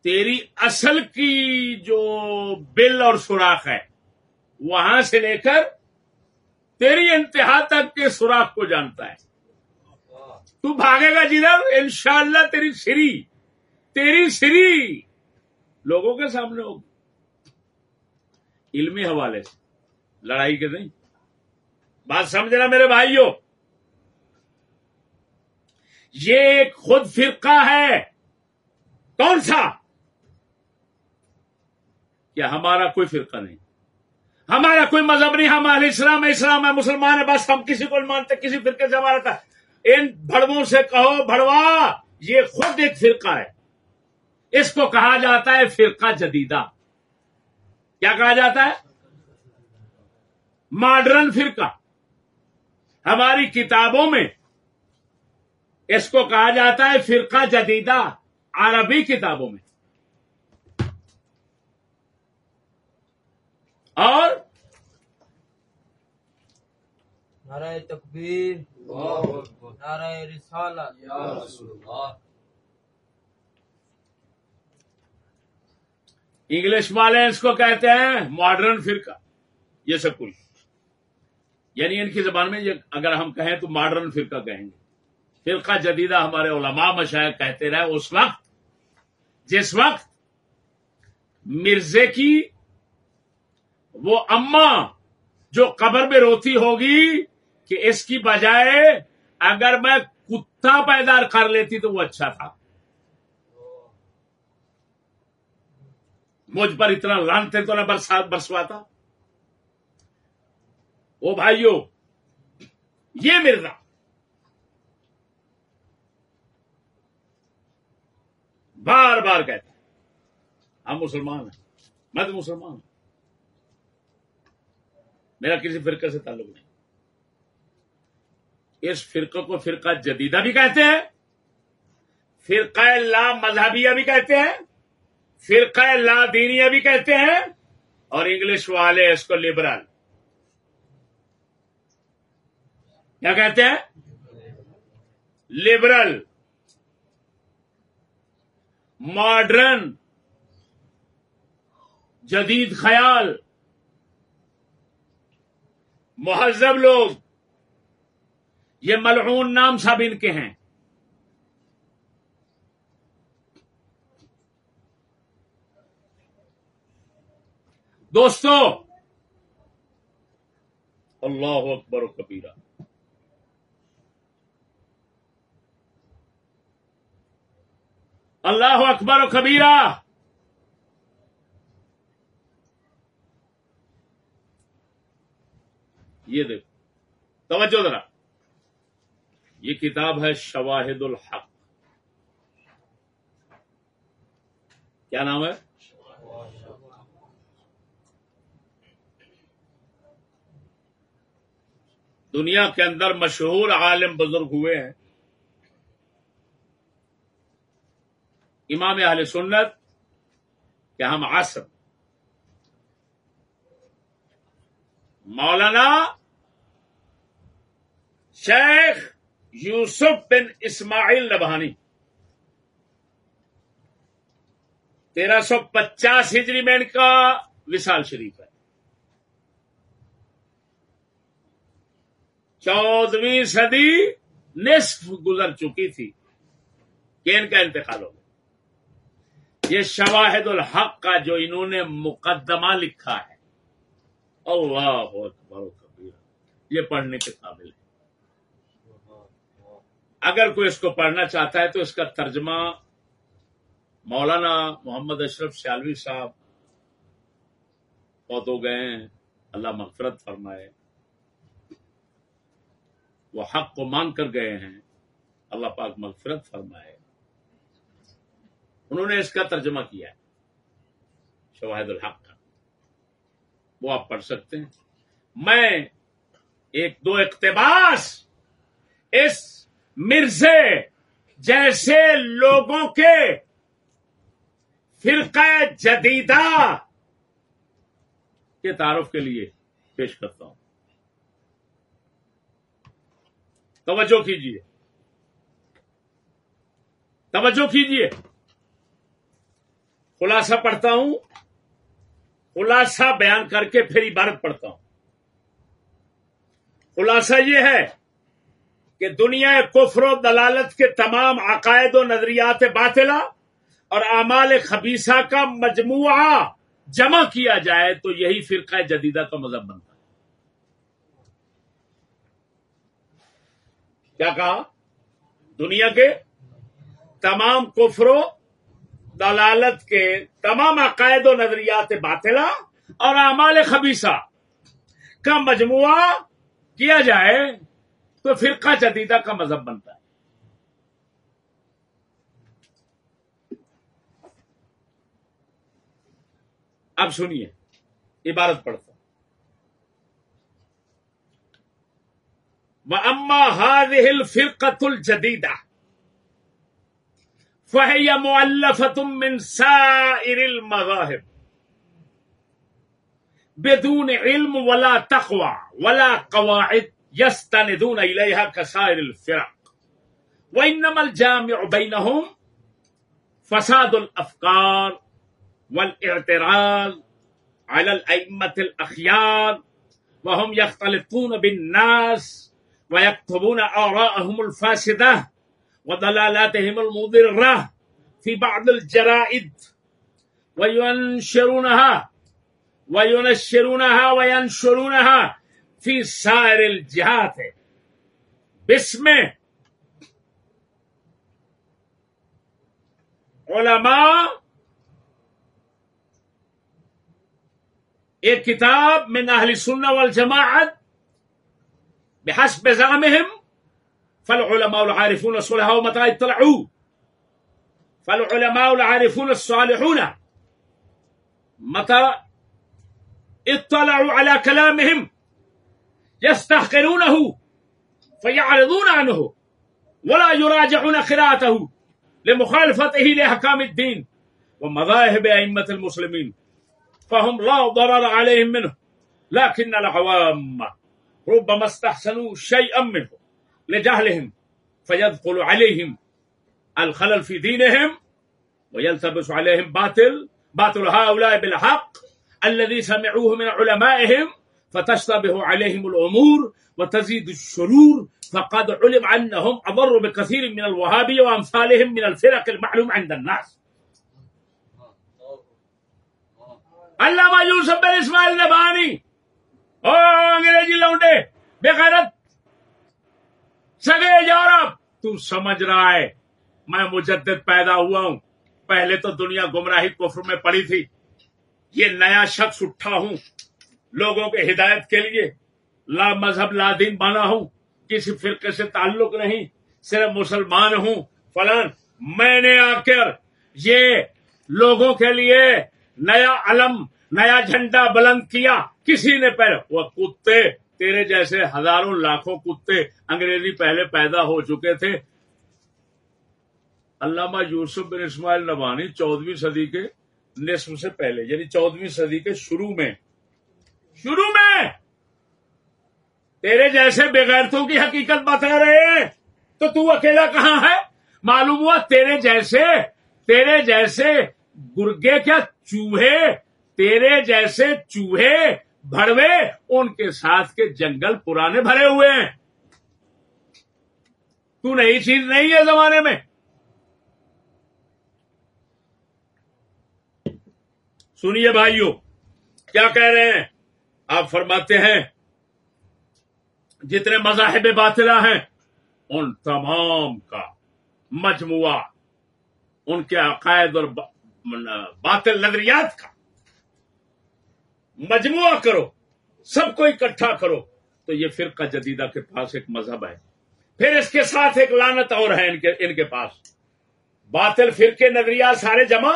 تیری اصل کی جو بل اور سوراخ ہے، وہاں سے لے کر تیری انتہا تک کے سوراخ کو جانتا ہے۔ تو بھاگے گا جدھر؟ انشاءاللہ تیری سری تیری سری۔ لوگوں کے سامنے ہوگی۔ علمی حوالے سے۔ لڑائی کے نہیں۔ بات سمجھنا میرے بھائیوں؟ یہ ایک خود فرقہ ہے۔ کون سا؟ کیا ہمارا کوئی فرقہ نہیں۔ ہمارا کوئی مذہب نہیں۔ ہمارے اسلام ہے اسلام ہے، مسلمان ہے بس ہم کسی کو مانتے، کسی فرقے سے ہمارا تھا۔ ان بڑووں سے کہو بڑوا یہ خود ایک فرقہ ہے۔ اس کو کہا جاتا ہے فرقہ جدیدہ۔ کیا کہا جاتا ہے؟ ماڈرن فرقہ۔ ہماری کتابوں میں اس کو کہا جاتا ہے فرقہ جدیدہ۔ عربی کتابوں میں۔ اور تکبیر۔ نعرہ رسالت انگلش والے اس کو کہتے ہیں ماڈرن فرقہ۔ یہ سب کچھ۔ یعنی ان کی زبان میں یہ اگر ہم کہیں تو ماڈرن فرقہ کہیں گے۔ فرقہ جدیدہ ہمارے علماء مشاہد کہتے رہے اس وقت، جس وقت مرزے کی وہ اما جو قبر میں روتی ہوگی کہ اس کی بجائے اگر میں کتا پیدا کر لیتی تو وہ اچھا تھا۔ مجھ پر اتنا لانتے تو نہ برسواتا۔ وہ بھائیو، یہ مرزا۔ بار بار کہتا ہے، ہم مسلمان ہیں، میں تو مسلمان ہوں۔ میرا کسی فرقے سے تعلق نہیں۔ اس فرقے کو فرقہ جدیدہ بھی کہتے ہیں، فرقہ لا مذہبیہ بھی کہتے ہیں، فرقہ لا دینیا بھی کہتے ہیں، اور انگلش والے اس کو لبرل کیا کہتے ہیں؟ لبرل ماڈرن جدید خیال. مہذب لوگ. یہ ملعون نام سب ان کے ہیں۔ دوستو، اللہ اکبر و کبیرہ۔ اللہ اکبر و کبیرہ۔ یہ دیکھو، توجہ ذرا۔ یہ کتاب ہے شواہد الحق۔ کیا نام ہے؟ دنیا کے اندر مشہور عالم بزرگ ہوئے ہیں۔ امام اہل سنت کہ ہم عصر۔ مولانا شیخ یوسف بن اسماعیل نبہانی تیرہ سو پچاس ہجری میں ان کا وشال شریف ہے۔ چودہویں صدی نصف گزر چکی تھی کہ ان کا انتقال ہو گیا۔ یہ شواہد الحق کا جو انہوں نے مقدمہ لکھا ہے۔ اللہ اکبر و کبیر۔ یہ پڑھنے کے قابل ہے اگر کوئی اس کو پڑھنا چاہتا ہے تو اس کا ترجمہ مولانا محمد اشرف سیالوی صاحب بہت ہو گئے ہیں۔ اللہ مغفرت فرمائے۔ وہ حق کو مان کر گئے ہیں۔ اللہ پاک مغفرت فرمائے۔ انہوں نے اس کا ترجمہ کیا ہے۔ شواہد الحق کا۔ وہ آپ پڑھ سکتے ہیں۔ میں ایک دو اقتباس اس مرزے جیسے لوگوں کے فرقہ جدیدہ کے تعارف کے لیے پیش کرتا ہوں۔ توجہ کیجیے توجہ کیجیے خلاصہ پڑھتا ہوں۔ خلاصہ بیان کر کے پھر عبارت پڑھتا ہوں۔ خلاصہ یہ ہے کہ دنیا کفر و دلالت کے تمام عقائد و نظریات باطلا اور اعمال خبیصہ کا مجموعہ جمع کیا جائے تو یہی فرقہ جدیدہ کا مذہب بنتا ہے۔ کیا کہا؟ دنیا کے تمام کفر و دلالت کے تمام عقائد و نظریات باطلا اور اعمال خبیصہ کا مجموعہ کیا جائے تو فرقہ جدیدہ کا مذہب بنتا ہے۔ اب سنیے، عبارت پڑھتا وہ اما ہل فرقت الجدیدہ فہی مؤلفة من سائر المذاهب بدون علم ولا تقوى ولا قواعد يستندون إليها كسائر الفرق. وإنما الجامع بينهم فساد الأفكار والإعتراض على الأئمة الأخيار وهم يختلطون بالناس ويكتبون آراءهم الفاسدة وضلالاتهم المضرة في بعض الجرائد وينشرونها وينشرونها وينشرونها في سائر الجهات. باسم علماء ایک کتاب من اہل السنة والجماعت بحسب زعمهم فالعلماء العارفون الصلحاء متى اطلعوا؟ فالعلماء العارفون الصالحون متى اطلعوا على كلامهم؟ يستحقرونه فيعرضون عنه ولا يراجعون قراءته لمخالفته لأحكام الدين ومذاهب أئمة المسلمين فهم لا ضرر عليهم منه لكن العوام ربما استحسنوا شيئا منه لجهلهم فيدخل عليهم الخلل في دينهم ويلتبس عليهم باطل باطل هؤلاء بالحق الذي سمعوه من علمائهم فتشتبه عليهم الأمور وتزيد الشرور. فقد علم أنهم أضر بكثير من الوهابي وأمثالهم من الفرق المعلوم عند الناس. الله ما يوسف بن إسماعيل نباني؟ أوه إنجليزي لونتے بے غیرت سگے یورپ تو سمجھ رہا ہے. میں مجدد پیدا ہوا ہوں. پہلے تو دنیا گمراہی کفر میں پڑی تھی. یہ نیا شخص اٹھا ہوں. لوگوں کے ہدایت کے لیے لا مذہب لا دین بنا ہوں، کسی فرقے سے تعلق نہیں، صرف مسلمان ہوں۔ فلان، میں نے آ کر یہ لوگوں کے لیے نیا علم، نیا جھنڈا بلند کیا۔ کسی نے پہلے، وہ کتے، تیرے جیسے ہزاروں لاکھوں کتے انگریزی پہلے پیدا ہو چکے تھے۔ علامہ یوسف بن اسماعیل نبانی چودہویں صدی کے نصف سے پہلے یعنی چودہویں صدی کے شروع میں شروع میں! تیرے جیسے بغیرتوں کی حقیقت بتا رہے ہیں! تو تو اکیلا کہاں ہے؟ معلوم ہوا تیرے جیسے تیرے جیسے گرگے کیا چوہے، تیرے جیسے چوہے بھڑوے ان کے ساتھ کے جنگل پرانے بھرے ہوئے ہیں۔ تو نئی چیز نہیں ہے زمانے میں۔ سنیے بھائیو، کیا کہہ رہے ہیں؟ آپ فرماتے ہیں، جتنے مذاہب باطلا ہیں، ان تمام کا مجموعہ، ان کے عقائد اور باطل نظریات کا مجموعہ کرو، سب کو اکٹھا کرو، تو یہ فرقہ جدیدہ کے پاس ایک مذہب ہے۔ پھر اس کے ساتھ ایک لانت اور ہے ان کے ان کے پاس۔ باطل فرقے، نظریات سارے جمع،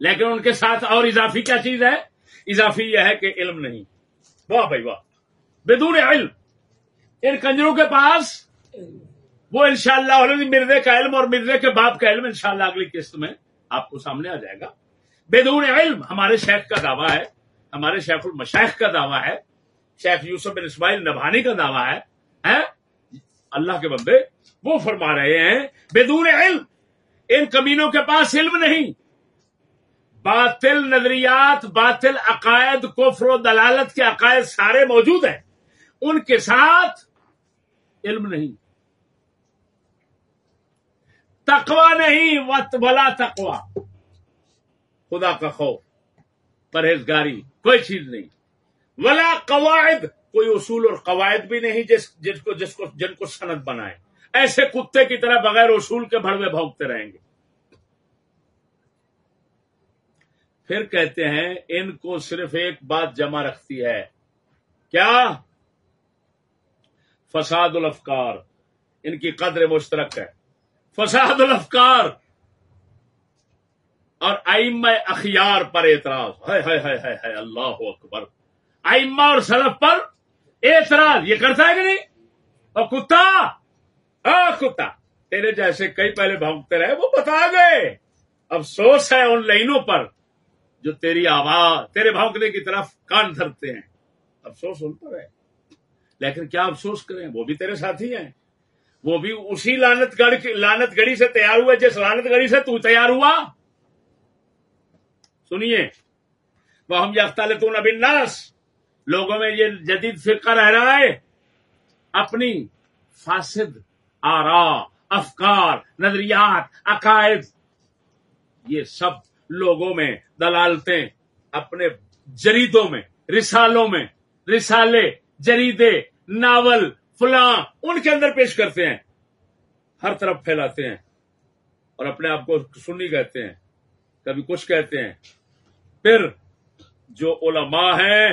لیکن ان کے ساتھ اور اضافی کیا چیز ہے؟ اضافی یہ ہے کہ علم نہیں۔ واہ بھائی واہ۔ بدون علم، ان کنجروں کے پاس وہ انشاءاللہ شاء اللہ مرزے کا علم اور مرزے کے باپ کا علم انشاءاللہ اگلی قسط میں آپ کو سامنے آ جائے گا۔ بدون علم ہمارے شیخ کا دعویٰ ہے، ہمارے شیخ المشیخ کا دعویٰ ہے، شیخ یوسف بن اسماعیل نبھانی کا دعویٰ ہے اللہ کے بندے، وہ فرما رہے ہیں، بدون علم، ان کمینوں کے پاس علم نہیں۔ باطل نظریات، باطل عقائد، کفر و دلالت کے عقائد سارے موجود ہیں۔ ان کے ساتھ علم نہیں۔ تقوا نہیں، وت بلا تقوا خدا کا خوف، پرہیزگاری، کوئی چیز نہیں۔ ولا قواعد، کوئی اصول اور قواعد بھی نہیں جس جس کو جس کو جن کو صنعت بنائے۔ ایسے کتے کی طرح بغیر اصول کے بھڑوے بھونکتے رہیں گے۔ پھر کہتے ہیں، ان کو صرف ایک بات جمع رکھتی ہے۔ کیا؟ فساد الافکار۔ ان کی قدر مشترک ہے۔ فساد الافکار۔ اور ائم اخیار پر اعتراض۔ ہے ہے ہے ہے ہے اللہ اکبر۔ ائمہ اور سلف پر اعتراض۔ یہ کرتا ہے کہ نہیں؟ اور کتا؟ کتا، تیرے جیسے کئی پہلے بھونکتے رہے، وہ بتا گئے افسوس ہے ان لائنوں پر۔ جو تیری آواز، تیرے بھونکنے کی طرف کان دھرتے ہیں۔ افسوس ان پر ہے۔ لیکن کیا افسوس کریں؟ وہ بھی تیرے ساتھی ہیں۔ وہ بھی اسی لانت گڑھ لانت گڑی سے تیار ہوا جس لانت گڑی سے تو تیار ہوا۔ سنیے۔ وہ ہم یختالتون اب ناس لوگوں میں یہ جدید فرقہ رہ رہا ہے۔ اپنی فاسد آرا، افکار، نظریات، عقائد، یہ سب لوگوں میں، دلالتیں اپنے جریدوں میں، رسالوں میں، رسالے، جریدے، ناول، فلاں، ان کے اندر پیش کرتے ہیں۔ ہر طرف پھیلاتے ہیں اور اپنے آپ کو سنی کہتے ہیں، کبھی کچھ کہتے ہیں۔ پھر جو علماء ہیں،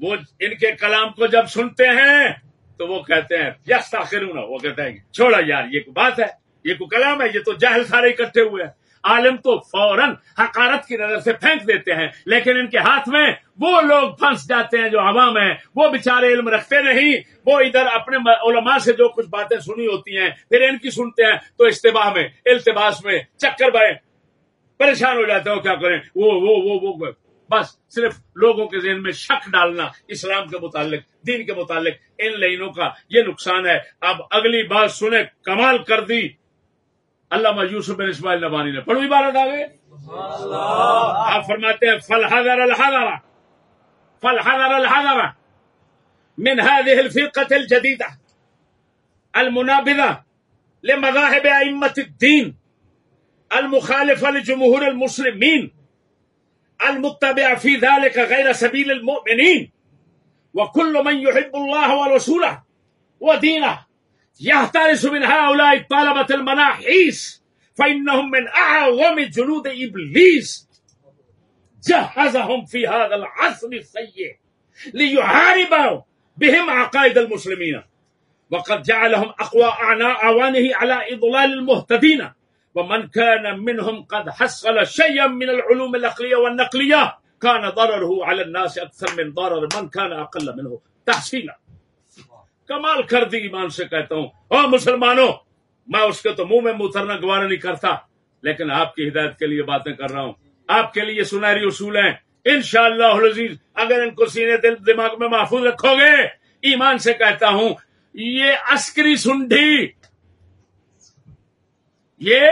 وہ ان کے کلام کو جب سنتے ہیں، تو وہ کہتے ہیں یس تاخیر وہ کہتے ہیں، چھوڑا یار، یہ کوئی بات ہے، یہ کوئی کلام ہے، یہ تو جاہل سارے اکٹھے ہوئے ہیں۔ عالم تو فوراً حقارت کی نظر سے پھینک دیتے ہیں۔ لیکن ان کے ہاتھ میں وہ لوگ پھنس جاتے ہیں جو عوام ہیں۔ وہ بےچارے علم رکھتے نہیں، وہ ادھر اپنے علماء سے جو کچھ باتیں سنی ہوتی ہیں، پھر ان کی سنتے ہیں۔ تو اشتباہ میں، التباس میں چکر بائے پریشان ہو جاتے ہو کیا کریں؟ وہ وہ وہ وہ۔ بس صرف لوگوں کے ذہن میں شک ڈالنا، اسلام کے متعلق، دین کے متعلق، ان لائنوں کا یہ نقصان ہے۔ اب اگلی بات سنیں، کمال کر دی۔ اللہ یوسف بن اسماعیل نبانی نے پڑھوئی بارت آگے۔ آپ فرماتے ہیں فل حضر الحضر فل حضر الحضر من هذه الفرقة الجديدة المنابذة لمذاهب أئمة الدين المخالفة لجمهور المسلمين المتبع في ذلك غير سبيل المؤمنين. وكل من يحب الله ورسوله ودينه يحترس من هؤلاء الطلبة المناحيس فإنهم من أعظم جنود إبليس. جهزهم في هذا العصر السيء ليحاربوا بهم عقائد المسلمين. وقد جعلهم أقوى أعناء أعوانه على إضلال المهتدين. ومن كان منهم قد حصل شيئا من العلوم العقلية والنقلية كان ضرره على الناس أكثر من ضرر من كان أقل منه تحصيلا. کمال کر دی ایمان سے کہتا ہوں۔ او مسلمانوں، میں اس کے تو منہ میں اترنا گوارا نہیں کرتا، لیکن آپ کی ہدایت کے لیے باتیں کر رہا ہوں۔ آپ کے لیے سنہری اصول ہیں۔ انشاءاللہ العزیز، اگر ان کو سینے دل دماغ میں محفوظ رکھو گے، ایمان سے کہتا ہوں، یہ عسکری سنڈی یہ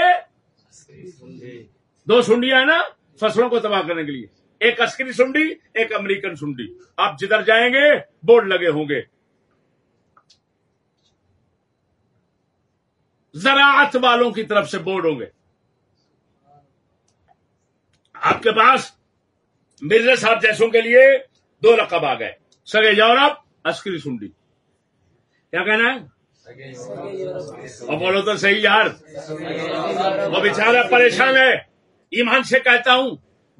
دو سنڈیاں ہیں نا، فصلوں کو تباہ کرنے کے لیے۔ ایک عسکری سنڈی ایک امریکن سنڈی آپ جدھر جائیں گے، بورڈ لگے ہوں گے۔ زراعت والوں کی طرف سے بورڈ ہوں گے۔ آپ کے پاس مرزا صاحب جیسوں کے لیے دو رقب آ گئے۔ سگے یورپ، عسکری سنڈی۔ کیا کہنا ہے؟ اور بولو تو صحیح یار۔ وہ بیچارہ پریشان ہے۔ ایمان سے کہتا ہوں،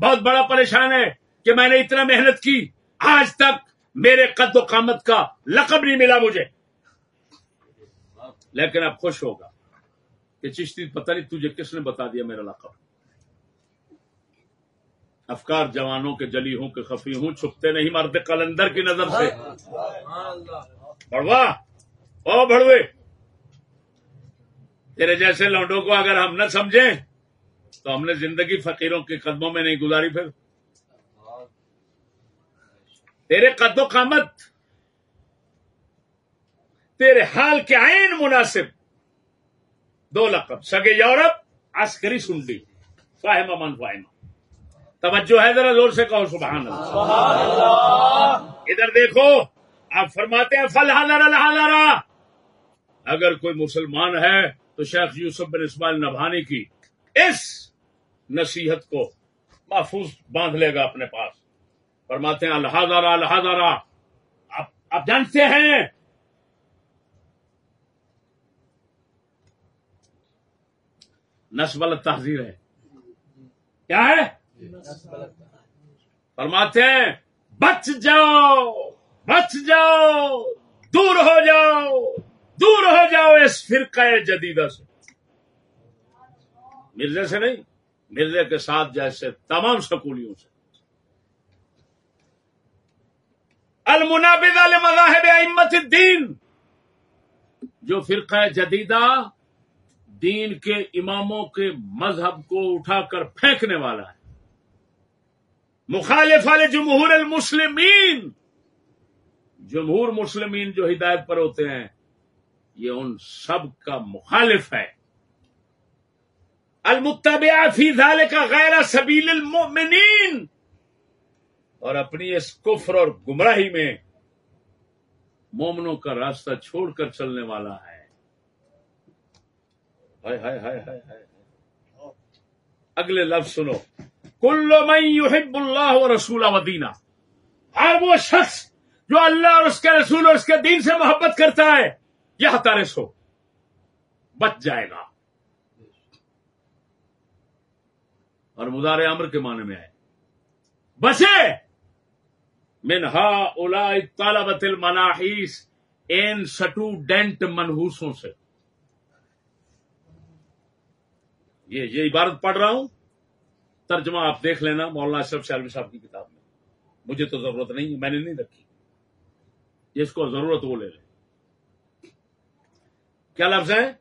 بہت بڑا پریشان ہے کہ میں نے اتنا محنت کی، آج تک میرے قد و قامت کا لقب نہیں ملا مجھے۔ لیکن اب خوش ہوگا۔ کہ چشتی پتہ نہیں تجھے کس نے بتا دیا میرا لقب۔ افکار جوانوں کے، جلی ہوں کہ خفی ہوں، چھپتے نہیں مرد قلندر کی نظر سے۔ بڑوا او بڑوے تیرے جیسے لوڈوں کو اگر ہم نہ سمجھیں، تو ہم نے زندگی فقیروں کے قدموں میں نہیں گزاری پھر۔ تیرے قد و قامت، تیرے حال کے عین مناسب دو لقب سگے یورپ عسکری سنڈی۔ فاہمہ من فاہمہ توجہ ہے ذرا زور سے کہو سبحان اللہ۔ ادھر دیکھو آپ فرماتے ہیں فل الحلرا اگر کوئی مسلمان ہے تو شیخ یوسف بن اسماعیل نبھانی کی اس نصیحت کو محفوظ باندھ لے گا اپنے پاس۔ فرماتے ہیں الحاظرہ آپ آپ جانتے ہیں نسبل تحزیر ہے۔ کیا ہے؟ فرماتے ہیں، بچ جاؤ بچ جاؤ، دور ہو جاؤ، دور ہو جاؤ اس فرقہ جدیدہ سے۔ مرزے سے نہیں مرزے کے ساتھ جیسے تمام سکولیوں سے۔ المنابض مذاہب امت الدین، جو فرقہ جدیدہ دین کے اماموں کے مذہب کو اٹھا کر پھینکنے والا ہے۔ مخالف والے جمہور المسلمین۔ جمہور مسلمین جو ہدایت پر ہوتے ہیں، یہ ان سب کا مخالف ہے۔ المتبع فی ذالک کا غیر سبیل المؤمنین۔ اور اپنی اس کفر اور گمراہی میں مومنوں کا راستہ چھوڑ کر چلنے والا ہے۔ ہائے ہائے ہائے ہائے ہائے۔ اگلے لفظ سنو۔ کل من یحب اللہ و رسول و دینا ہر وہ شخص جو اللہ اور اس کے رسول اور اس کے دین سے محبت کرتا ہے، یہ تارے سو بچ جائے گا۔ اور مزار امر کے معنی میں آئے بچے! منہا الا طالبت المناحیس، ان سٹوڈینٹ منہوسوں سے۔ یہ یہ عبارت پڑھ رہا ہوں، ترجمہ آپ دیکھ لینا، مولانا اشرف سیالوی صاحب کی کتاب میں۔ مجھے تو ضرورت نہیں، میں نے نہیں رکھی۔ جس کو ضرورت وہ لے لے کیا لفظ ہے؟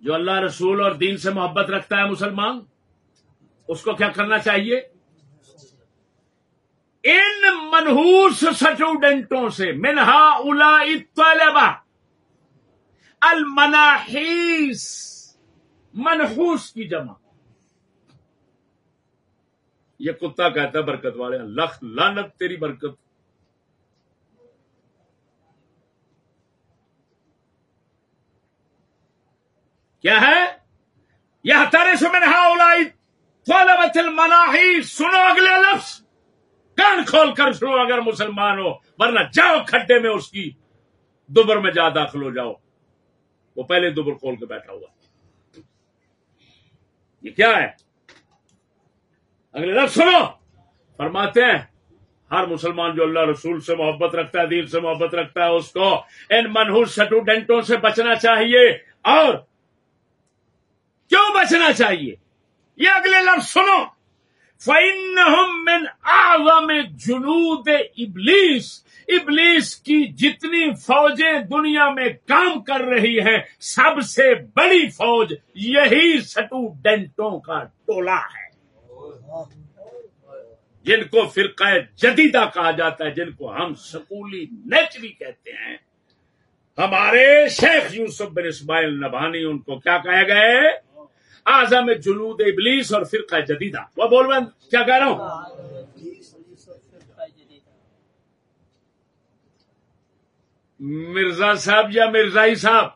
جو اللہ رسول اور دین سے محبت رکھتا ہے مسلمان، اس کو کیا کرنا چاہیے؟ ان منہوس سٹوڈنٹوں سے، منہا الا طلبا المناحیس۔ منحوس کی جمع۔ یہ کتا کہتا ہے برکت والے لکھ لانت تیری برکت۔ کیا ہے؟ یہ تارے سے میں نے طلبت سنو اگلے لفظ۔ کان کھول کر سنو اگر مسلمان ہو، ورنہ جاؤ کھڈے میں اس کی۔ دوبر میں جا داخل ہو جاؤ۔ وہ پہلے دوبر کھول کے بیٹھا ہوا۔ یہ کیا ہے؟ اگلے لفظ سنو! فرماتے ہیں، ہر مسلمان جو اللہ رسول سے محبت رکھتا ہے، دین سے محبت رکھتا ہے، اس کو ان منہور سٹوڈنٹوں سے بچنا چاہیے۔ اور کیوں بچنا چاہیے؟ یہ اگلے لفظ سنو! فَإِنَّهُمْ مِنْ أَعْظَمِ جُنُودِ ابلیس ابلیس کی جتنی فوجیں دنیا میں کام کر رہی ہیں، سب سے بڑی فوج یہی سٹوڈنٹوں کا ٹولہ ہے۔ جن کو فرقہ جدیدہ کہا جاتا ہے، جن کو ہم سکولی نیچری کہتے ہیں۔ ہمارے شیخ یوسف بن اسماعیل نبھانی ان کو کیا کہے گئے اعظم جنود ابلیس اور فرقہ جدیدہ۔ وہ بول رہے ہیں کیا کہہ رہا ہوں؟ مرزا صاحب یا مرزائی صاحب؟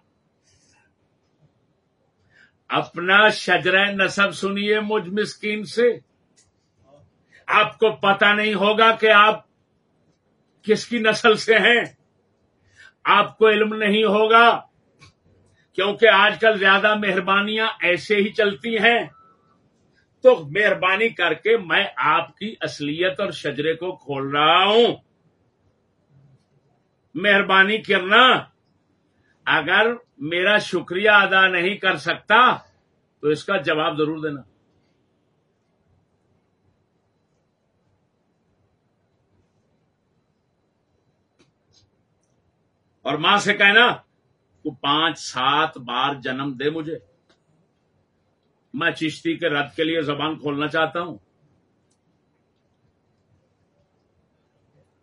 اپنا شجرہ نصب سنیے مجھ مسکین سے۔ آپ کو پتا نہیں ہوگا کہ آپ کس کی نسل سے ہیں۔ آپ کو علم نہیں ہوگا۔ کیونکہ آج کل زیادہ مہربانیاں ایسے ہی چلتی ہیں۔ تو مہربانی کر کے میں آپ کی اصلیت اور شجرے کو کھول رہا ہوں۔ مہربانی کرنا۔ اگر میرا شکریہ ادا نہیں کر سکتا تو اس کا جواب ضرور دینا۔ اور ماں سے کہنا تو پانچ سات بار جنم دے مجھے۔ میں چشتی کے رد کے لیے زبان کھولنا چاہتا ہوں۔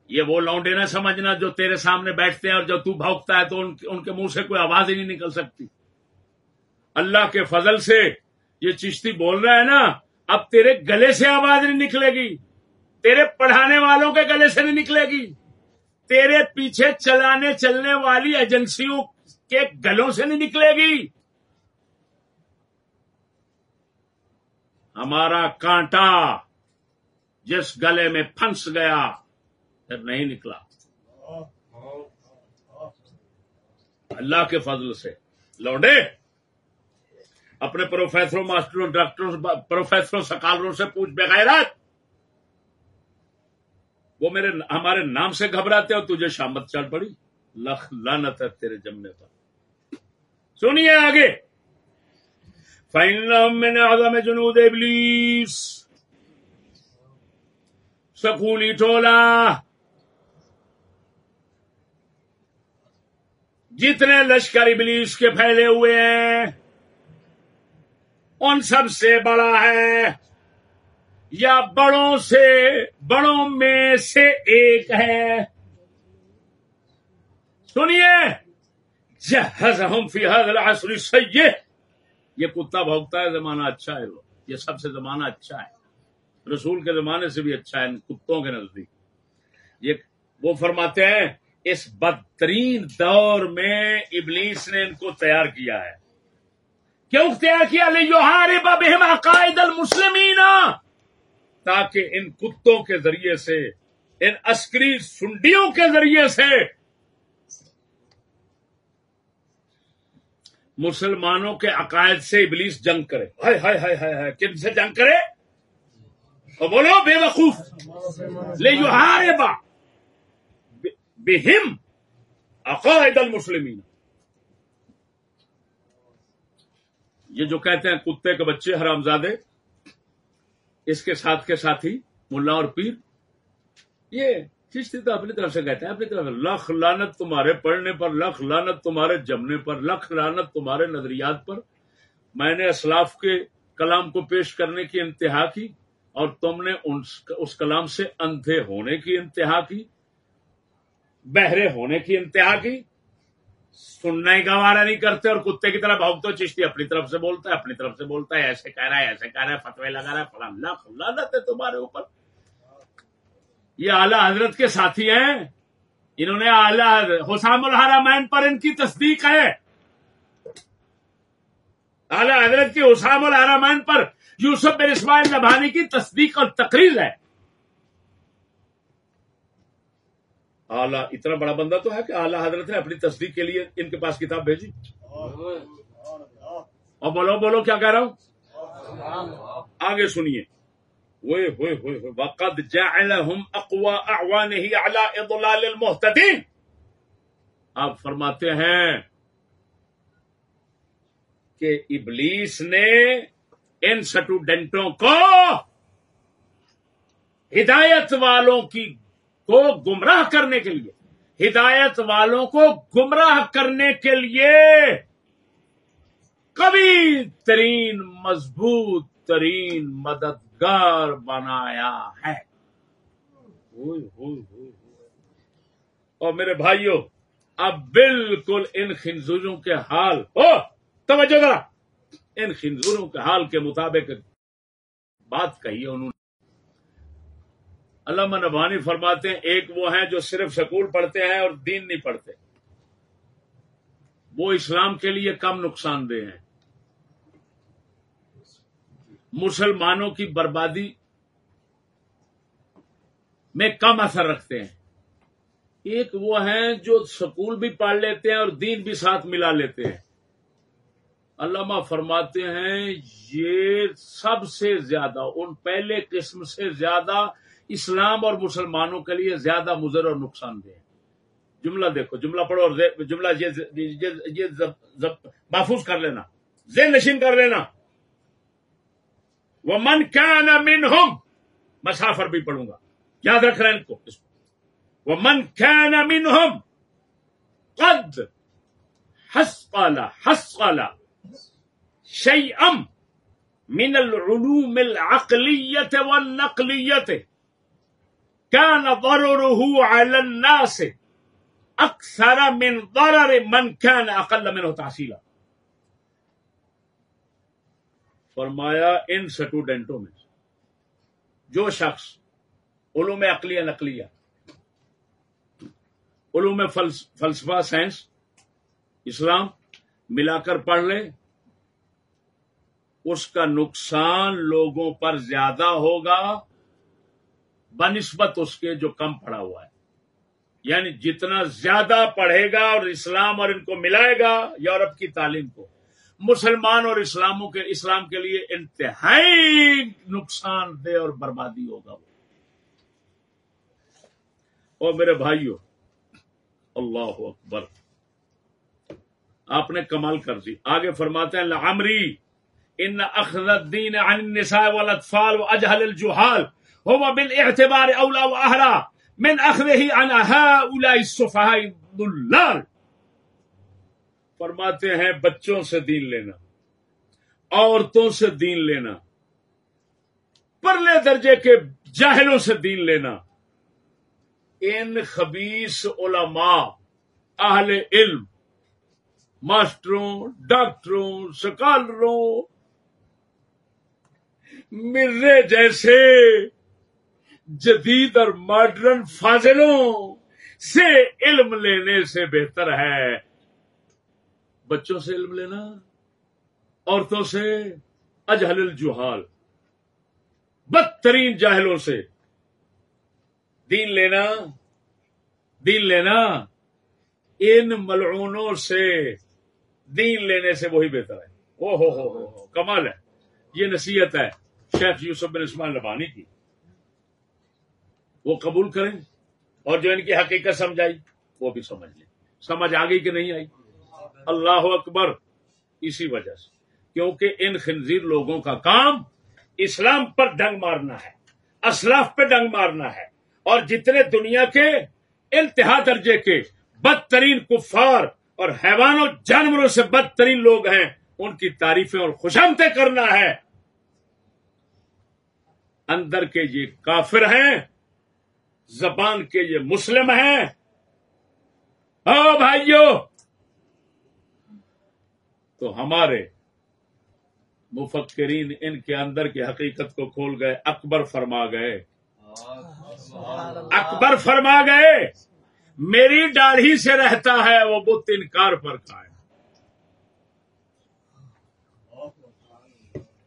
یہ وہ لونڈے نہ سمجھنا جو تیرے سامنے بیٹھتے ہیں اور جو تو بھوکتا ہے تو ان کے- ان کے منہ سے کوئی آواز ہی نہیں نکل سکتی۔ اللہ کے فضل سے یہ چشتی بول رہا ہے نا، اب تیرے گلے سے آواز نہیں نکلے گی۔ تیرے پڑھانے والوں کے گلے سے نہیں نکلے گی۔ تیرے پیچھے چلانے چلنے والی ایجنسیوں کے گلوں سے نہیں نکلے گی۔ ہمارا کانٹا جس گلے میں پھنس گیا، پھر نہیں نکلا۔ اللہ کے فضل سے۔ لوڈے، اپنے پروفیسروں، ماسٹروں، ڈاکٹروں، پروفیسروں، سکالروں سے پوچھ بغیرت وہ میرے، ہمارے نام سے گھبراتے ہو تجھے شامت چڑھ پڑی۔ لخ لانت ہے تیرے جمنے پر۔ سنیے آگے۔ فَإِنَّهُمْ مِنْ أَعْظَمِ جُنُودِ إِبْلِيسِ۔ سکولی ٹولا جتنے لشکر ابلیس کے پھیلے ہوئے ہیں، ان سب سے بڑا ہے۔ یا بڑوں سے، بڑوں میں سے ایک ہے۔ سنیے۔ جہزہم فی هذا العصر السیئ یہ کتا بھوکتا ہے، زمانہ اچھا ہے لو یہ سب سے زمانہ اچھا ہے۔ رسول کے زمانے سے بھی اچھا ہے ان کتوں کے نزدیک۔ یہ وہ فرماتے ہیں، اس بدترین دور میں ابلیس نے ان کو تیار کیا ہے۔ کیوں تیار کیا؟ لیحارب بہم عقائد المسلمین۔ تاکہ ان کتوں کے ذریعے سے، ان عسکری سنڈیوں کے ذریعے سے مسلمانوں کے عقائد سے ابلیس جنگ کرے۔ ہائے ہائے ہائے ہائے ہائے، کن سے جنگ کرے؟ اور بولو، بے وقوف۔ لے یحارب بہم عقائد المسلمین۔ یہ جو کہتے ہیں کتے کے بچے حرامزادے، اس کے ساتھ کے ساتھی، ملا اور پیر، یہ چشتی تو اپنی طرف سے کہتے ہیں، اپنی طرف سے، لکھ لانت تمہارے پڑھنے پر، لکھ لانت تمہارے جمنے پر، لکھ لانت تمہارے نظریات پر۔ میں نے اسلاف کے کلام کو پیش کرنے کی انتہا کی اور تم نے اس کلام سے اندھے ہونے کی انتہا کی، بہرے ہونے کی انتہا کی۔ سننا ہی گوارا نہیں کرتے اور کتے کی طرح بھوگتے چشتی اپنی طرف سے بولتا ہے، اپنی طرف سے بولتا ہے، ایسے کہہ رہا ہے، ایسے کہہ رہا ہے، فتوے لگا رہا ہے، فلاں لاکھ لعنت ہے تمہارے اوپر۔ یہ اعلی حضرت کے ساتھی ہیں۔ انہوں نے اعلی حسام الحرمین پر ان کی تصدیق ہے۔ اعلی حضرت کی حسام الحرمین پر یوسف بن اسماعیل نبھانی کی تصدیق اور تقریر ہے۔ اعلیٰ اتنا بڑا بندہ تو ہے کہ اعلیٰ حضرت نے اپنی تصدیق کے لیے ان کے پاس کتاب بھیجی۔ اور بولو بولو کیا کہہ رہا ہوں؟ آگے سنیے۔ ہوئے ہوئے ہوئے، وقد جعلهم اقوا اعوانه على اضلال المهتدين۔ آپ فرماتے ہیں کہ ابلیس نے ان سٹوڈنٹوں کو ہدایت والوں کی کو گمراہ کرنے کے لیے، ہدایت والوں کو گمراہ کرنے کے لیے کبھی ترین، مضبوط ترین مدد مددگار بنایا ہے۔ اور میرے بھائیوں اب بالکل ان خنزوروں کے حال ہو توجہ ذرا۔ ان خنزوروں کے حال کے مطابق بات کہی ہے انہوں نے۔ علامہ نبھانی فرماتے ہیں ایک وہ ہیں جو صرف سکول پڑھتے ہیں اور دین نہیں پڑھتے۔ وہ اسلام کے لیے کم نقصان دہ ہیں۔ مسلمانوں کی بربادی میں کم اثر رکھتے ہیں۔ ایک وہ ہیں جو سکول بھی پڑھ لیتے ہیں اور دین بھی ساتھ ملا لیتے ہیں۔ علامہ فرماتے ہیں، یہ سب سے زیادہ، ان پہلے قسم سے زیادہ اسلام اور مسلمانوں کے لیے زیادہ مضر اور نقصان دہ ہے جملہ دیکھو، جملہ پڑھو اور جملہ یہ محفوظ کر لینا۔ ذہن نشین کر لینا۔ وہ من کیا نا من ہوں مسافر بھی پڑھوں گا، یاد رکھ رہے ہیں ان کو، اس کو۔ وہ من کیا نا من ہوں قد حسقال حسقال شيئا من العلوم العقلية والنقلية كان ضرره على الناس أكثر من ضرر من كان أقل منه تحصيلا فرمایا ان سٹوڈنٹوں میں جو شخص علوم عقلیہ نقلیہ، علوم فلسفہ، سائنس، اسلام ملا کر پڑھ لے اس کا نقصان لوگوں پر زیادہ ہوگا، بنسبت اس کے جو کم پڑھا ہوا ہے۔ یعنی جتنا زیادہ پڑھے گا اور اسلام اور ان کو ملائے گا، یورپ کی تعلیم کو۔ مسلمان اور اسلاموں کے اسلام کے لیے انتہائی نقصان دہ اور بربادی ہوگا وہ۔ اور میرے بھائیوں اللہ اکبر۔ آپ نے کمال کر دی۔ آگے فرماتے ہیں، لعمری، ان اخذ الدین عن النساء والاطفال واجهل الجهال هو بالاعتبار اولى واهرى من اخذه عن هؤلاء السفهاء الضلال۔ فرماتے ہیں بچوں سے دین لینا، عورتوں سے دین لینا، پرلے درجے کے جاہلوں سے دین لینا۔ ان خبیص علماء، اہل علم، ماسٹروں، ڈاکٹروں، سکالروں مرزے جیسے جدید اور ماڈرن فاضلوں سے علم لینے سے بہتر ہے۔ بچوں سے علم لینا، عورتوں سے اجہل الجہال، بدترین جاہلوں سے دین لینا دین لینا، ان ملعونوں سے دین لینے سے وہی بہتر ہے۔ او ہو ہو ہو کمال ہے۔ یہ نصیحت ہے۔ شیخ یوسف بن اسماعیل لبانی کی۔ وہ قبول کریں اور جو ان کی حقیقت سمجھائی وہ بھی سمجھ لیں۔ سمجھ آ گئی کہ نہیں آئی؟ اللہ اکبر، اسی وجہ سے۔ کیونکہ ان خنزیر لوگوں کا کام اسلام پر ڈنگ مارنا ہے، اسلاف پہ ڈنگ مارنا ہے۔ اور جتنے دنیا کے انتہا درجے کے بدترین کفار اور حیوانوں جانوروں سے بدترین لوگ ہیں، ان کی تعریفیں اور خوشامتیں کرنا ہے۔ اندر کے یہ کافر ہیں، زبان کے یہ مسلم ہیں۔ او بھائیو تو ہمارے مفکرین ان کے اندر کی حقیقت کو کھول گئے، اکبر فرما گئے۔ اکبر فرما گئے، میری داڑھی سے رہتا ہے، وہ بت انکار پر کھائے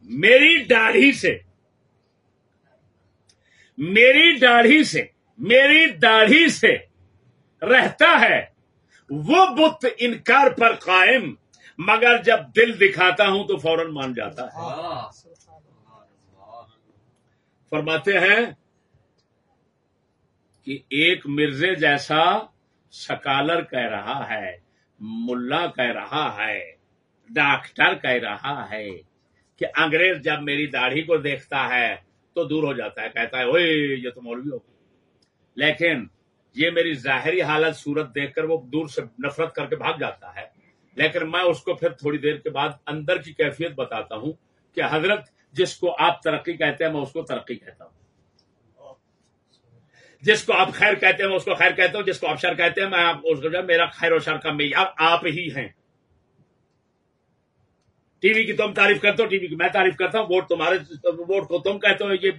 میری داڑھی سے، میری داڑھی سے، میری داڑھی سے رہتا ہے، وہ بت انکار پر قائم۔ مگر جب دل دکھاتا ہوں تو فوراً مان جاتا ہے۔ فرماتے ہیں کہ ایک مرزے جیسا سکالر کہہ رہا ہے، ملا کہہ رہا ہے، ڈاکٹر کہہ رہا ہے کہ انگریز جب میری داڑھی کو دیکھتا ہے تو دور ہو جاتا ہے، کہتا ہے اوے یہ تو مولوی ہو۔ لیکن یہ میری ظاہری حالت صورت دیکھ کر وہ دور سے نفرت کر کے بھاگ جاتا ہے۔ لیکن میں اس کو پھر تھوڑی دیر کے بعد اندر کی کیفیت بتاتا ہوں کہ حضرت جس کو آپ ترقی کہتے ہیں، میں اس کو ترقی کہتا ہوں۔ جس کو آپ خیر کہتے ہیں، میں اس کو خیر کہتا ہوں۔ جس کو آپ شر کہتے ہیں، میں آپ اس کو میرا خیر و شر کا معیار آپ ہی ہیں۔ ٹی وی کی تم تعریف کرتے ہو، ٹی وی کی میں تعریف کرتا ہوں، ووٹ تمہارے، ووٹ کو تم کہتے ہو، یہ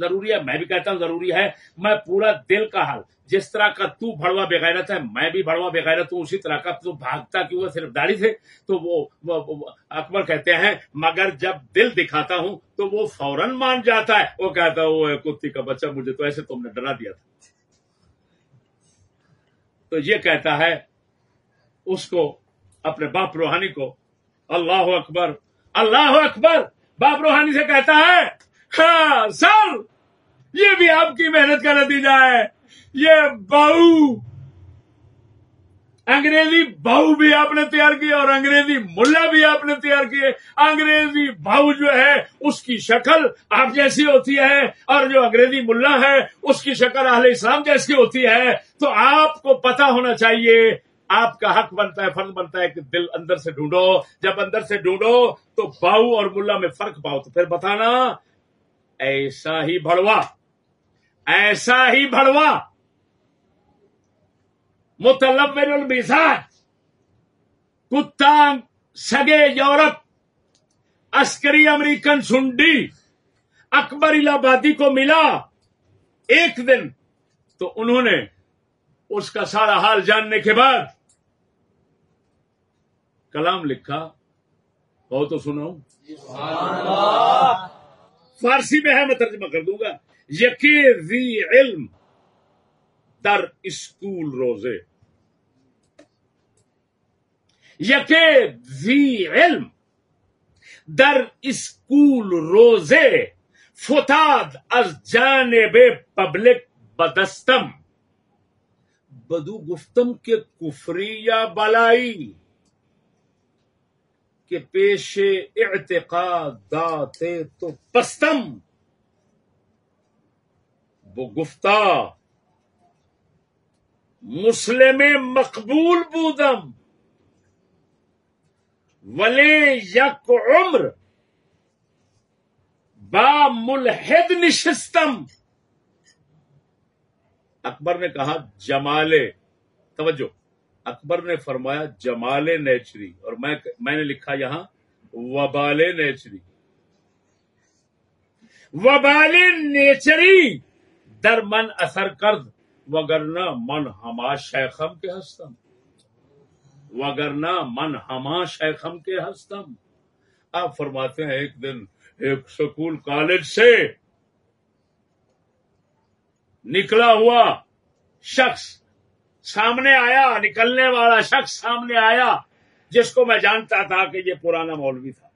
ضروری ہے، میں بھی کہتا ہوں ضروری ہے، میں پورا دل کا حال، جس طرح کا تو بڑوا بغیرت ہے میں بھی بڑوا بغیرت ہوں اسی طرح کا تو بھاگتا کیوں ہے، صرف داڑھی سے؟ تو وہ اکبر کہتے ہیں، مگر جب دل دکھاتا ہوں تو وہ فوراً مان جاتا ہے۔ وہ کہتا ہے وہ کتی کا بچہ، مجھے تو ایسے تم نے ڈرا دیا تھا۔ تو یہ کہتا ہے، اس کو، اپنے باپ روحانی کو اللہ اکبر اللہ اکبر، باپ روحانی سے کہتا ہے ہاں سر یہ بھی آپ کی محنت کا نتیجہ ہے، یہ بہو، انگریزی بہو بھی آپ نے تیار کی اور انگریزی ملا بھی آپ نے تیار کیے انگریزی بہو جو ہے، اس کی شکل آپ جیسی ہوتی ہے اور جو انگریزی ملا ہے، اس کی شکل اہل اسلام جیسی ہوتی ہے۔ تو آپ کو پتا ہونا چاہیے آپ کا حق بنتا ہے، فرض بنتا ہے کہ دل اندر سے ڈھونڈو۔ جب اندر سے ڈھونڈو تو باؤ اور ملا میں فرق پاؤ۔ تو پھر بتانا، ایسا ہی بڑوا ایسا ہی بڑوا مطلب المزاج کتا سگے یورپ۔ عسکری امریکن سنڈی۔ اکبر آبادی کو ملا ایک دن۔ تو انہوں نے اس کا سارا حال جاننے کے بعد کلام لکھا ہو تو سنو۔ فارسی میں ہے میں ترجمہ کر دوں گا۔ یقین علم در اسکول روزے۔ یقین علم در اسکول روزے۔ فتاد از جانب پبلک بدستم۔ بدو گفتم کے کفری یا بلائی۔ کہ پیش اعتقادات تو پستم۔ وہ گفتہ مسلم مقبول بودم۔ ولی یک عمر با ملحد نشستم۔ اکبر نے کہا، جمال، توجہ۔ اکبر نے فرمایا، جمال نیچری، اور میں نے لکھا یہاں، وبال نیچری۔ وبال نیچری، در من اثر کرد وگرنا من ہما شیخم کے ہستم۔ وگرنا من ہما شیخم کے ہستم۔ آپ فرماتے ہیں، ایک دن ایک سکول کالج سے نکلا ہوا شخص سامنے آیا، نکلنے والا شخص سامنے آیا، جس کو میں جانتا تھا کہ یہ پرانا مولوی تھا۔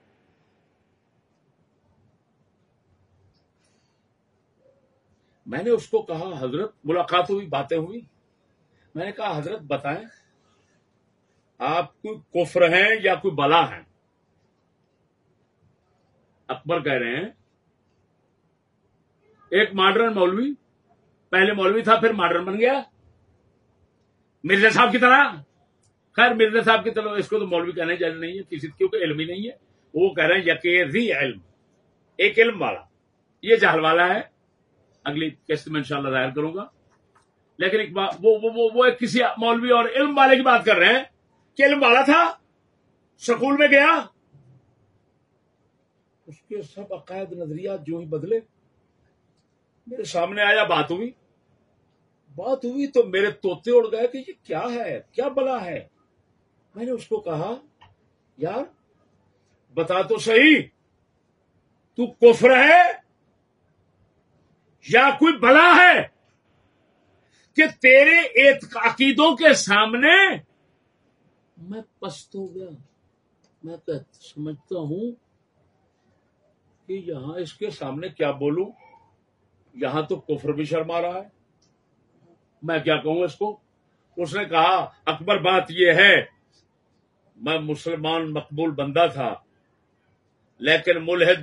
میں نے اس کو کہا، حضرت، ملاقات ہوئی، باتیں ہوئی۔ میں نے کہا، حضرت، بتائیں، آپ کوئی کفر ہیں یا کوئی بلا ہے اکبر کہہ رہے ہیں، ایک ماڈرن مولوی، پہلے مولوی تھا، پھر ماڈرن بن گیا۔ مرزا صاحب کی طرح؟ خیر مرزا صاحب کی طرح اس کو تو مولوی کہنے جائز نہیں ہے کسی کیونکہ علم ہی نہیں ہے۔ وہ کہہ رہے ہیں یقین علم۔ ایک علم والا۔ یہ جہل والا ہے۔ اگلی قسط میں انشاءاللہ ظاہر کروں گا۔ لیکن ایک بات وہ, وہ, وہ, وہ ایک کسی مولوی اور علم والے کی بات کر رہے ہیں کہ علم والا تھا سکول میں گیا۔ اس کے سب عقائد نظریات جو ہی بدلے میرے سامنے آیا بات ہوئی۔ بات ہوئی تو میرے توتے اڑ گئے کہ یہ کیا ہے؟ کیا بلا ہے؟ میں نے اس کو کہا، یار، بتا تو صحیح، تو کفر ہے یا کوئی بلا ہے کہ تیرے عقیدوں کے سامنے میں پست ہو گیا؟ میں سمجھتا ہوں کہ یہاں اس کے سامنے کیا بولوں؟ یہاں تو کفر بھی شرما رہا ہے۔ میں کیا کہوں اس کو؟ اس نے کہا، اکبر بات یہ ہے، میں مسلمان مقبول بندہ تھا، لیکن ملحد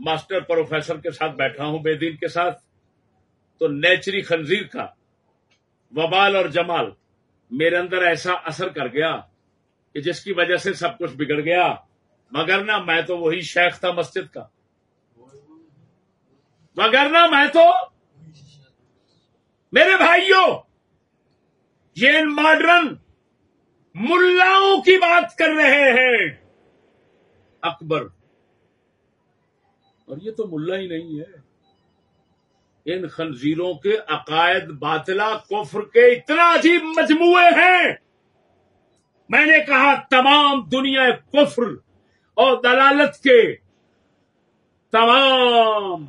ماسٹر پروفیسر کے ساتھ بیٹھا ہوں، بے دین کے ساتھ، تو نیچری خنزیر کا، وبال اور جمال، میرے اندر ایسا اثر کر گیا کہ جس کی وجہ سے سب کچھ بگڑ گیا۔ مگر نہ میں تو وہی شیخ تھا مسجد کا۔ مگر نہ میں تو میرے بھائیوں، یہ ان ماڈرن ملاؤں کی بات کر رہے ہیں۔ اکبر۔ اور یہ تو ملا ہی نہیں ہے۔ ان خنزیروں کے عقائد باطلا کفر کے اتنا عجیب مجموعے ہیں۔ میں نے کہا، تمام دنیا کفر اور دلالت کے تمام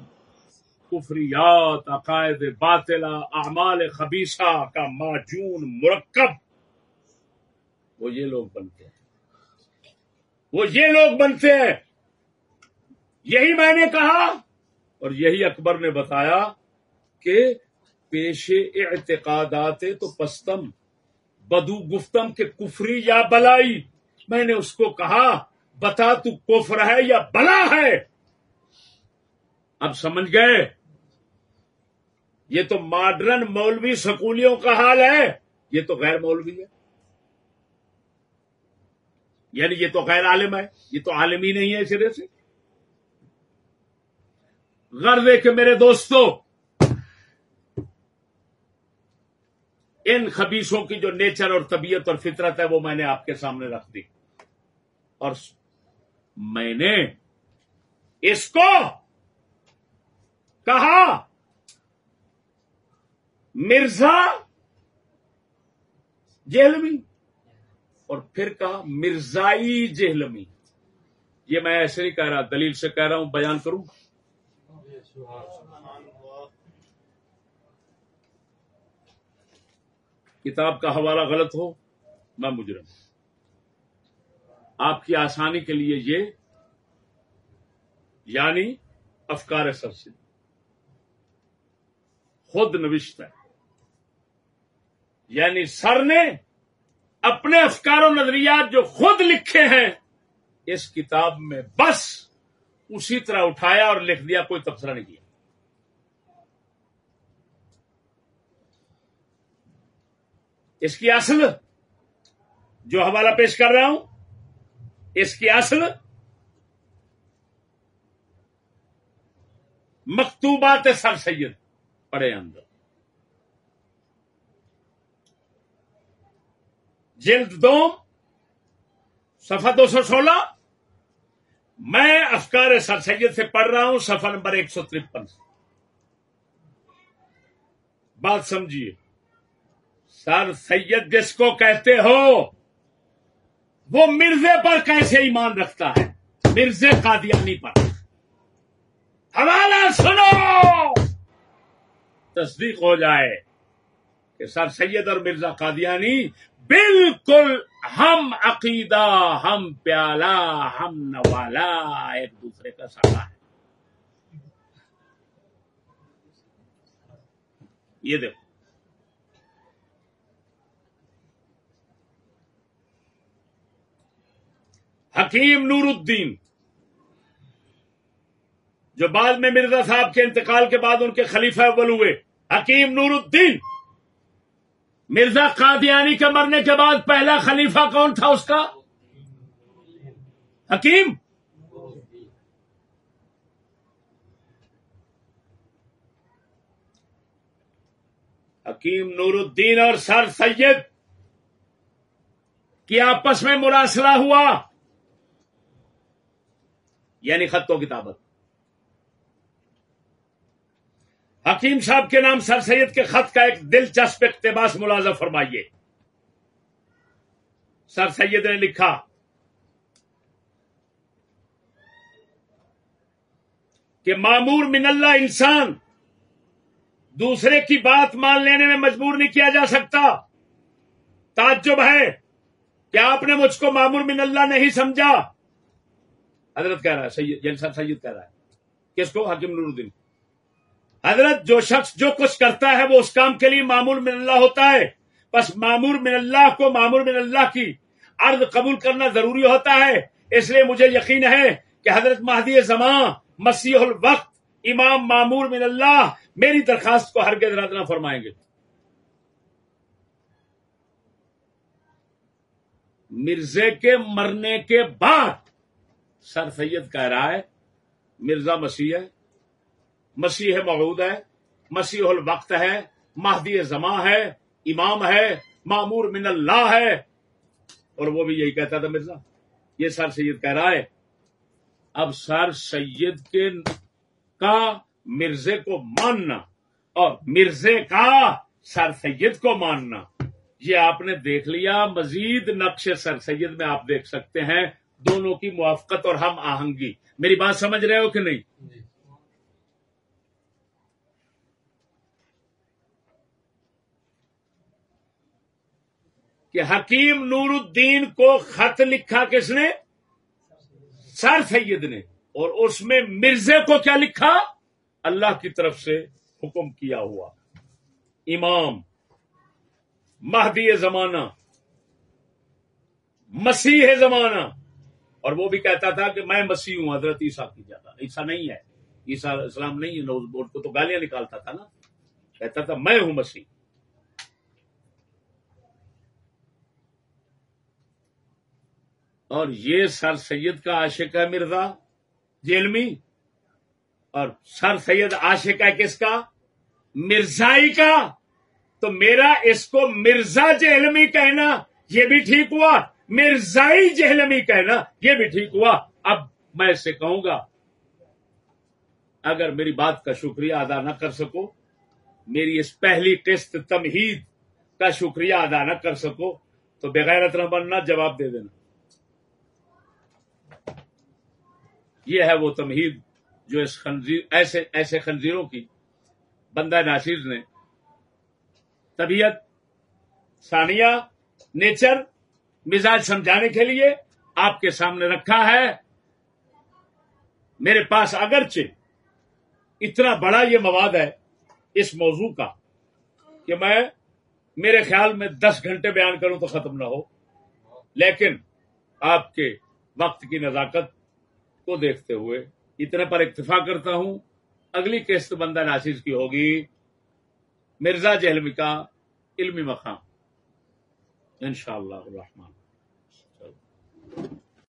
کفریات عقائد باطلا اعمال خبیصہ کا معجون مرکب۔ وہ یہ لوگ بنتے ہیں۔ وہ یہ لوگ بنتے ہیں۔ یہی میں نے کہا اور یہی اکبر نے بتایا کہ پیش اعتقادات تو پستم، بدو گفتم کے کفری یا بلائی۔ میں نے اس کو کہا، بتا تو کفر ہے یا بلا ہے۔ اب سمجھ گئے؟ یہ تو ماڈرن مولوی سکولیوں کا حال ہے۔ یہ تو غیر مولوی ہے۔ یعنی یہ تو غیر عالم ہے۔ یہ تو عالم ہی نہیں ہے سرے سے۔ غرض کہ میرے دوستوں ان خبیصوں کی جو نیچر اور طبیعت اور فطرت ہے، وہ میں نے آپ کے سامنے رکھ دی۔ اور میں نے اس کو کہا مرزا جہلمی اور پھر کہا مرزائی جہلمی۔ یہ میں ایسے نہیں کہہ رہا، دلیل سے کہہ رہا ہوں، بیان کروں۔ کتاب کا حوالہ غلط ہو، میں مجرم آپ کی آسانی کے لیے یہ یعنی افکار سر سے خود نوشت ہے۔ یعنی سر نے اپنے افکار و نظریات جو خود لکھے ہیں، اس کتاب میں بس اسی طرح اٹھایا اور لکھ دیا، کوئی تبصرہ نہیں کیا۔ اس کی اصل جو حوالہ پیش کر رہا ہوں، اس کی اصل مکتوبات سر سید پڑے اندر۔ جلد دو صفحہ دو سو سولہ، میں افکار سر سید سے پڑھ رہا ہوں، صفحہ نمبر ایک سو ترپن سے۔ بات سمجھیے۔ سر سید جس کو کہتے ہو، وہ مرزے پر کیسے ایمان رکھتا ہے؟ مرزے قادیانی پر۔ حوالہ سنو! تصدیق ہو جائے کہ سر سید اور مرزا قادیانی بالکل ہم عقیدہ، ہم پیالہ، ہم نوالا ایک دوسرے کا سارا ہے۔ یہ دیکھو۔ حکیم نور الدین۔ جو بعد میں مرزا صاحب کے انتقال کے بعد ان کے خلیفہ اول ہوئے۔ حکیم نور الدین۔ مرزا قادیانی کے مرنے کے بعد پہلا خلیفہ کون تھا اس کا؟ حکیم؟ حکیم نور الدین اور سر سید کی آپس میں مراسلہ ہوا یعنی خط و کتابت حکیم صاحب کے نام سر سید کے خط کا ایک دلچسپ اقتباس ملازہ فرمائیے۔ سر سید نے لکھا، کہ معمور من اللہ انسان، دوسرے کی بات مان لینے میں مجبور نہیں کیا جا سکتا۔ تعجب ہے کہ آپ نے مجھ کو معمور من اللہ نہیں سمجھا۔ حضرت کہہ رہا ہے، سید یعنی صاحب سید کہہ رہا ہے۔ کس کو؟ حکیم نور الدین۔ حضرت جو شخص جو کچھ کرتا ہے وہ اس کام کے لیے معمول من اللہ ہوتا ہے۔ بس معمور من اللہ کو معمور من اللہ کی عرض قبول کرنا ضروری ہوتا ہے۔ اس لیے مجھے یقین ہے کہ حضرت مہدی زمان مسیح الوقت، امام معمور من اللہ میری درخواست کو ہرگز رد نہ فرمائیں گے۔ مرزے کے مرنے کے بعد سر سید کہہ رہا ہے، مرزا مسیح ہے۔ مسیح معود ہے، مسیح الوقت ہے، مہدی زماں ہے، امام ہے معمور من اللہ ہے۔ اور وہ بھی یہی کہتا تھا مرزا، یہ سر سید کہہ رہا ہے، اب سر سید کے کا مرزے کو ماننا اور مرزے کا سر سید کو ماننا، یہ آپ نے دیکھ لیا، مزید نقش سر سید میں آپ دیکھ سکتے ہیں۔ دونوں کی موافقت اور ہم آہنگی، میری بات سمجھ رہے ہو کہ نہیں؟ جی۔ کہ حکیم نور الدین کو خط لکھا کس نے؟ سر سید نے۔ اور اس میں مرزے کو کیا لکھا؟ اللہ کی طرف سے حکم کیا ہوا۔ امام مہدی زمانہ، مسیح زمانہ۔ اور وہ بھی کہتا تھا کہ میں مسیح ہوں، حضرت عیسیٰ کی جاتا عیسیٰ نہیں ہے۔ عیسیٰ اسلام نہیں ہے، نوز بورڈ کو تو گالیاں نکالتا تھا نا۔ کہتا تھا میں ہوں مسیح۔ اور یہ سر سید کا عاشق ہے مرزا جیلمی، اور سر سید عاشق ہے کس کا؟ مرزائی کا۔ تو میرا اس کو مرزا جہلمی کہنا، یہ بھی ٹھیک ہوا۔ مرزائی جہلمی کہنا، یہ بھی ٹھیک ہوا۔ اب میں اس سے کہوں گا، اگر میری بات کا شکریہ ادا نہ کر سکو، میری اس پہلی قسط تمہید کا شکریہ ادا نہ کر سکو، تو بغیر نہ بننا، جواب دے دینا۔ یہ ہے وہ تمہید جو اس خنزیر ایسے ایسے خنزیروں کی۔ بندہ ناشیر نے۔ طبیعت، ثانیہ، نیچر، مزاج سمجھانے کے لیے آپ کے سامنے رکھا ہے۔ میرے پاس اگرچہ اتنا بڑا یہ مواد ہے اس موضوع کا کہ میں میرے خیال میں دس گھنٹے بیان کروں تو ختم نہ ہو۔ لیکن آپ کے وقت کی نزاکت کو دیکھتے ہوئے اتنے پر اکتفا کرتا ہوں۔ اگلی قسط بندہ ناصر کی ہوگی۔ مرزا جہلمی کا علمی مقام۔ ان شاء اللہ